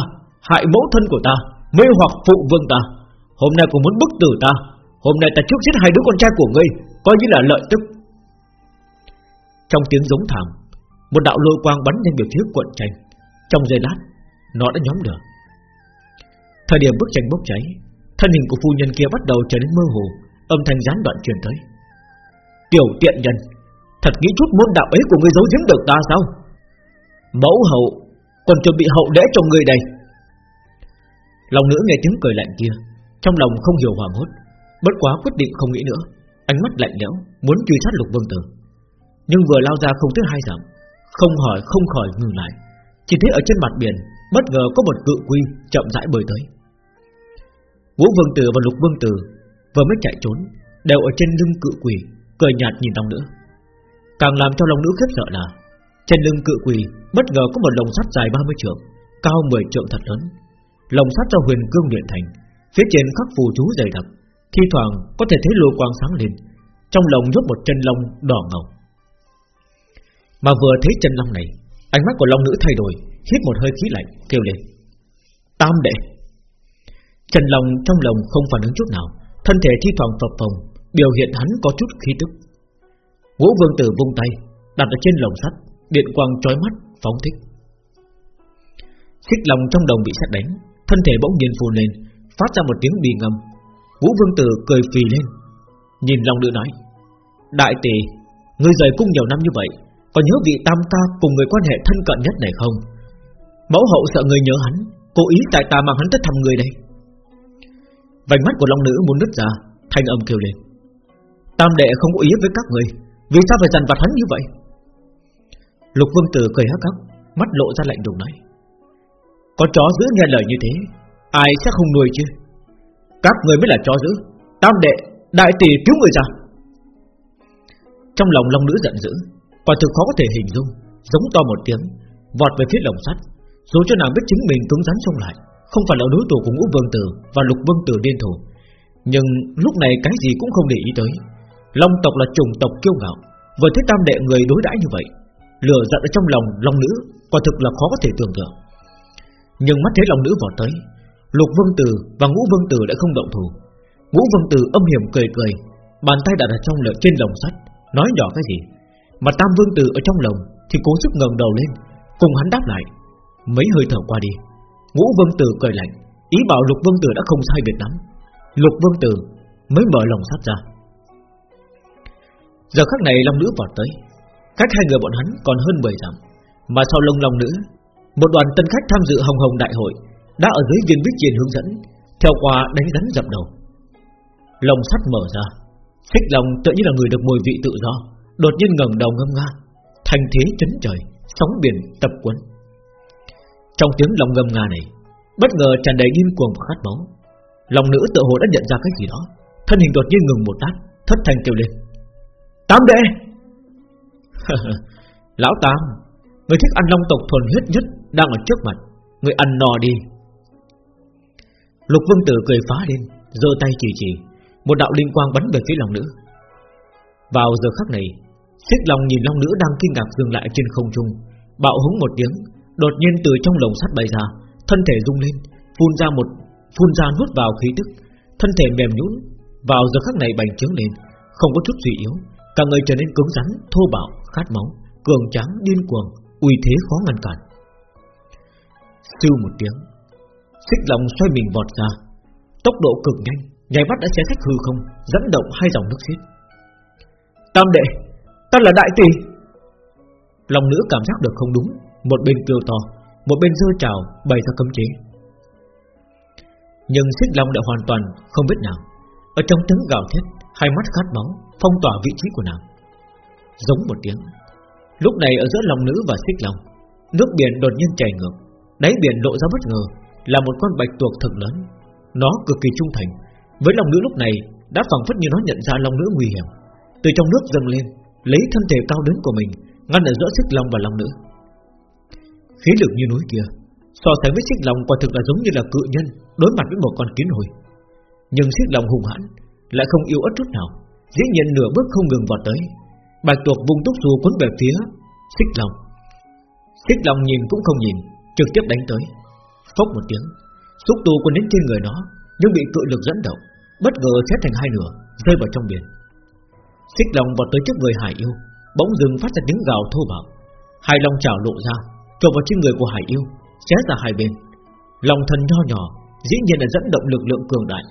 Hại mẫu thân của ta, Mê hoặc phụ vương ta. Hôm nay cũng muốn bức tử ta, Hôm nay ta trước giết hai đứa con trai của ngươi, Coi như là lợi tức. Trong tiếng giống thảm, Một đạo lôi quang bắn nhanh về phía quận tranh. Trong giây lát nó đã nhóm lửa Thời điểm bức tranh bốc cháy, Thân hình của phu nhân kia bắt đầu trở nên mơ hồ, Âm thanh gián đoạn truyền tới. Tiểu tiện nhân, Thật nghĩ chút môn đạo ấy của ngươi giấu giếm được ta sao? Mẫu hậu, Còn chuẩn bị hậu lễ cho ngươi đây. Lòng nữ nghe tiếng cười lạnh kia, Trong lòng không hiểu hoảng hốt, Bất quá quyết định không nghĩ nữa. Ánh mắt lạnh lẽo, Muốn truy sát lục vương tử. Nhưng vừa lao ra không tới hai dặm, Không hỏi, không khỏi ngừng lại. Chỉ thấy ở trên mặt biển Bất ngờ có một cự quy chậm rãi bơi tới. Vũ Vương Tử và Lục Vương Tử Vừa mới chạy trốn, Đều ở trên lưng cự quỷ, Cười nhạt nhìn Long Nữ. Càng làm cho Long Nữ khiếp sợ là, Trên lưng cự quỷ bất ngờ có một lồng sắt dài 30 trượng, Cao 10 trượng thật lớn. Lồng sắt do huyền cương luyện thành, Phía trên khắc phù chú dày đặc, Thi thoảng có thể thấy lùa quang sáng lên, Trong lồng nhốt một chân lông đỏ ngầu. Mà vừa thấy chân long này, Ánh mắt của long nữ thay đổi Hít một hơi khí lạnh, kêu lên. Tam đệ. Trần Long trong lòng không phản ứng chút nào, Thân thể thi thoảng phập phồng, Biểu hiện hắn có chút khí tức. Vũ Vương Tử vung tay, Đặt ở trên lồng sắt, Điện quang chói mắt, phóng thích. Xích lòng trong đồng bị sét đánh, Thân thể bỗng nhiên phun lên, Phát ra một tiếng bì ngầm Vũ Vương Tử cười phì lên, Nhìn lòng nữ nói, Đại tỷ Ngươi rời cung nhiều năm như vậy, Có nhớ vị tam ca cùng người quan hệ thân cận nhất này không? Mẫu hậu sợ người nhớ hắn Cố ý tại ta mang hắn tới thăm người đây. Vành mắt của long nữ muốn nứt ra Thanh âm kêu lên. Tam đệ không có ý với các người Vì sao phải dằn vặt hắn như vậy? Lục vương tử cười hắc hắc Mắt lộ ra lạnh đùng nói. Có chó giữ nghe lời như thế Ai sẽ không nuôi chứ? Các người mới là chó giữ Tam đệ, đại tỷ cứu người ra. Trong lòng long nữ giận dữ Quả thực khó có thể hình dung Giống to một tiếng Vọt về phía lồng sắt. Dù cho nàng biết chính mình cứng rắn xông lại, Không phải là đối thủ của ngũ vương tử Và lục vương tử điên thủ Nhưng lúc này cái gì cũng không để ý tới. Long tộc là chủng tộc kiêu ngạo, Vừa thấy tam đệ người đối đãi như vậy, Lửa giận ở trong lòng long nữ Quả thực là khó có thể tưởng tượng. Nhưng mắt thấy long nữ vào tới, Lục vương tử và ngũ vương tử đã không động thủ. Ngũ vương tử âm hiểm cười cười, Bàn tay đặt ở trong lợi trên lồng sắt, Nói nhỏ cái gì. Mà tam vương tử ở trong lòng Thì cố sức ngẩng đầu lên, Cùng hắn đáp lại. Mấy hơi thở qua đi, Ngũ vương tử cười lạnh. Ý bảo lục vương tử đã không sai biệt lắm. Lục vương tử mới mở lòng sắt ra. Giờ khắc này long nữ vọt tới. Cách hai người bọn hắn còn hơn 10 dặm, Mà sau lông long nữ, Một đoàn tân khách tham dự hồng hồng đại hội Đã ở dưới viên bích chiến hướng dẫn, Theo qua đánh rắn dập đầu. Lồng sắt mở ra, Xích lòng tự như là người được mùi vị tự do, Đột nhiên ngẩng đầu ngâm nga Thành thế chấn trời, Sóng biển tập quấn. Trong tiếng lòng ngâm nga này, Bất ngờ tràn đầy điên cuồng và khát máu. Lòng nữ tự hồ đã nhận ra cái gì đó, Thân hình đột nhiên ngừng một lát, Thất thanh kêu lên. Tam đệ! Lão Tam Người thích ăn long tộc thuần huyết nhất Đang ở trước mặt, Người ăn no đi. Lục vương tử cười phá lên, giơ tay chỉ chỉ, Một đạo linh quang bắn về phía lòng nữ. Vào giờ khắc này, Xích lòng nhìn long nữ đang kinh ngạc dừng lại trên không trung, Bạo húng một tiếng Đột nhiên từ trong lồng sắt bay ra Thân thể rung lên Phun ra một phun ra nuốt vào khí tức. Thân thể mềm nhũn Vào giờ khắc này bành trướng lên Không có chút suy yếu. Cả người trở nên cứng rắn, thô bạo, khát máu Cường tráng, điên cuồng Uy thế khó ngăn cản. Sư một tiếng Xích lòng xoay mình vọt ra. Tốc độ cực nhanh Nhảy mắt đã xé sách hư không Dẫn động hai dòng nước xiết. Tam đệ Ta là đại tỷ. Lòng nữ cảm giác được không đúng. Một bên kêu to, Một bên dơ trào, bày ra cấm chế. Nhưng xích long đã hoàn toàn không biết nào Ở trong tiếng gào thét, Hai mắt khát máu, Phong tỏa vị trí của nàng. Giống một tiếng. Lúc này ở giữa lòng nữ và xích long, Nước biển đột nhiên chảy ngược. Đáy biển lộ ra bất ngờ, Là một con bạch tuộc thật lớn. Nó cực kỳ trung thành. Với lòng nữ lúc này, Đã phẳng phất như nó nhận ra lòng nữ nguy hiểm. Từ trong nước dâng lên, Lấy thân thể cao lớn của mình Ngăn ở giữa xích long và long nữ. Khí lực như núi kia, So sánh với xích long quả thực là giống như là cự nhân Đối mặt với một con kiến hồi. Nhưng xích long hùng hãn Lại không yếu ớt chút nào. Dĩ nhiên nửa bước không ngừng vọt tới. Bạch tuộc vùng túc dù cuốn về phía Xích long Xích long nhìn cũng không nhìn, Trực tiếp đánh tới. Phốc một tiếng, Xúc tu cuốn đến trên người nó, Nhưng bị cự lực dẫn động, Bất ngờ xé thành hai nửa, Rơi vào trong biển. Xích long vọt tới trước người hải yêu. Bỗng dừng phát ra tiếng gào thô bạo. Hai long chảo lộ ra Trộn vào trên người của hải yêu, Xé ra hai bên. Lòng thần nho nhỏ, Dĩ nhiên là dẫn động lực lượng cường đại.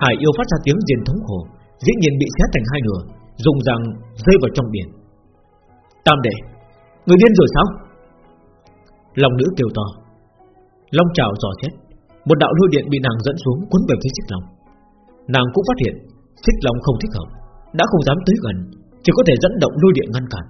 Hải yêu phát ra tiếng diền thống khổ, Dĩ nhiên bị xé thành hai nửa Dùng rằng rơi vào trong biển. Tam đệ, Người điên rồi sao? Lòng nữ kêu to. Long chảo dò xét, Một đạo lôi điện bị nàng dẫn xuống cuốn về phía xích long. Nàng cũng phát hiện Xích long không thích hợp, Đã không dám tới gần chỉ có thể dẫn động lôi điện ngăn cản.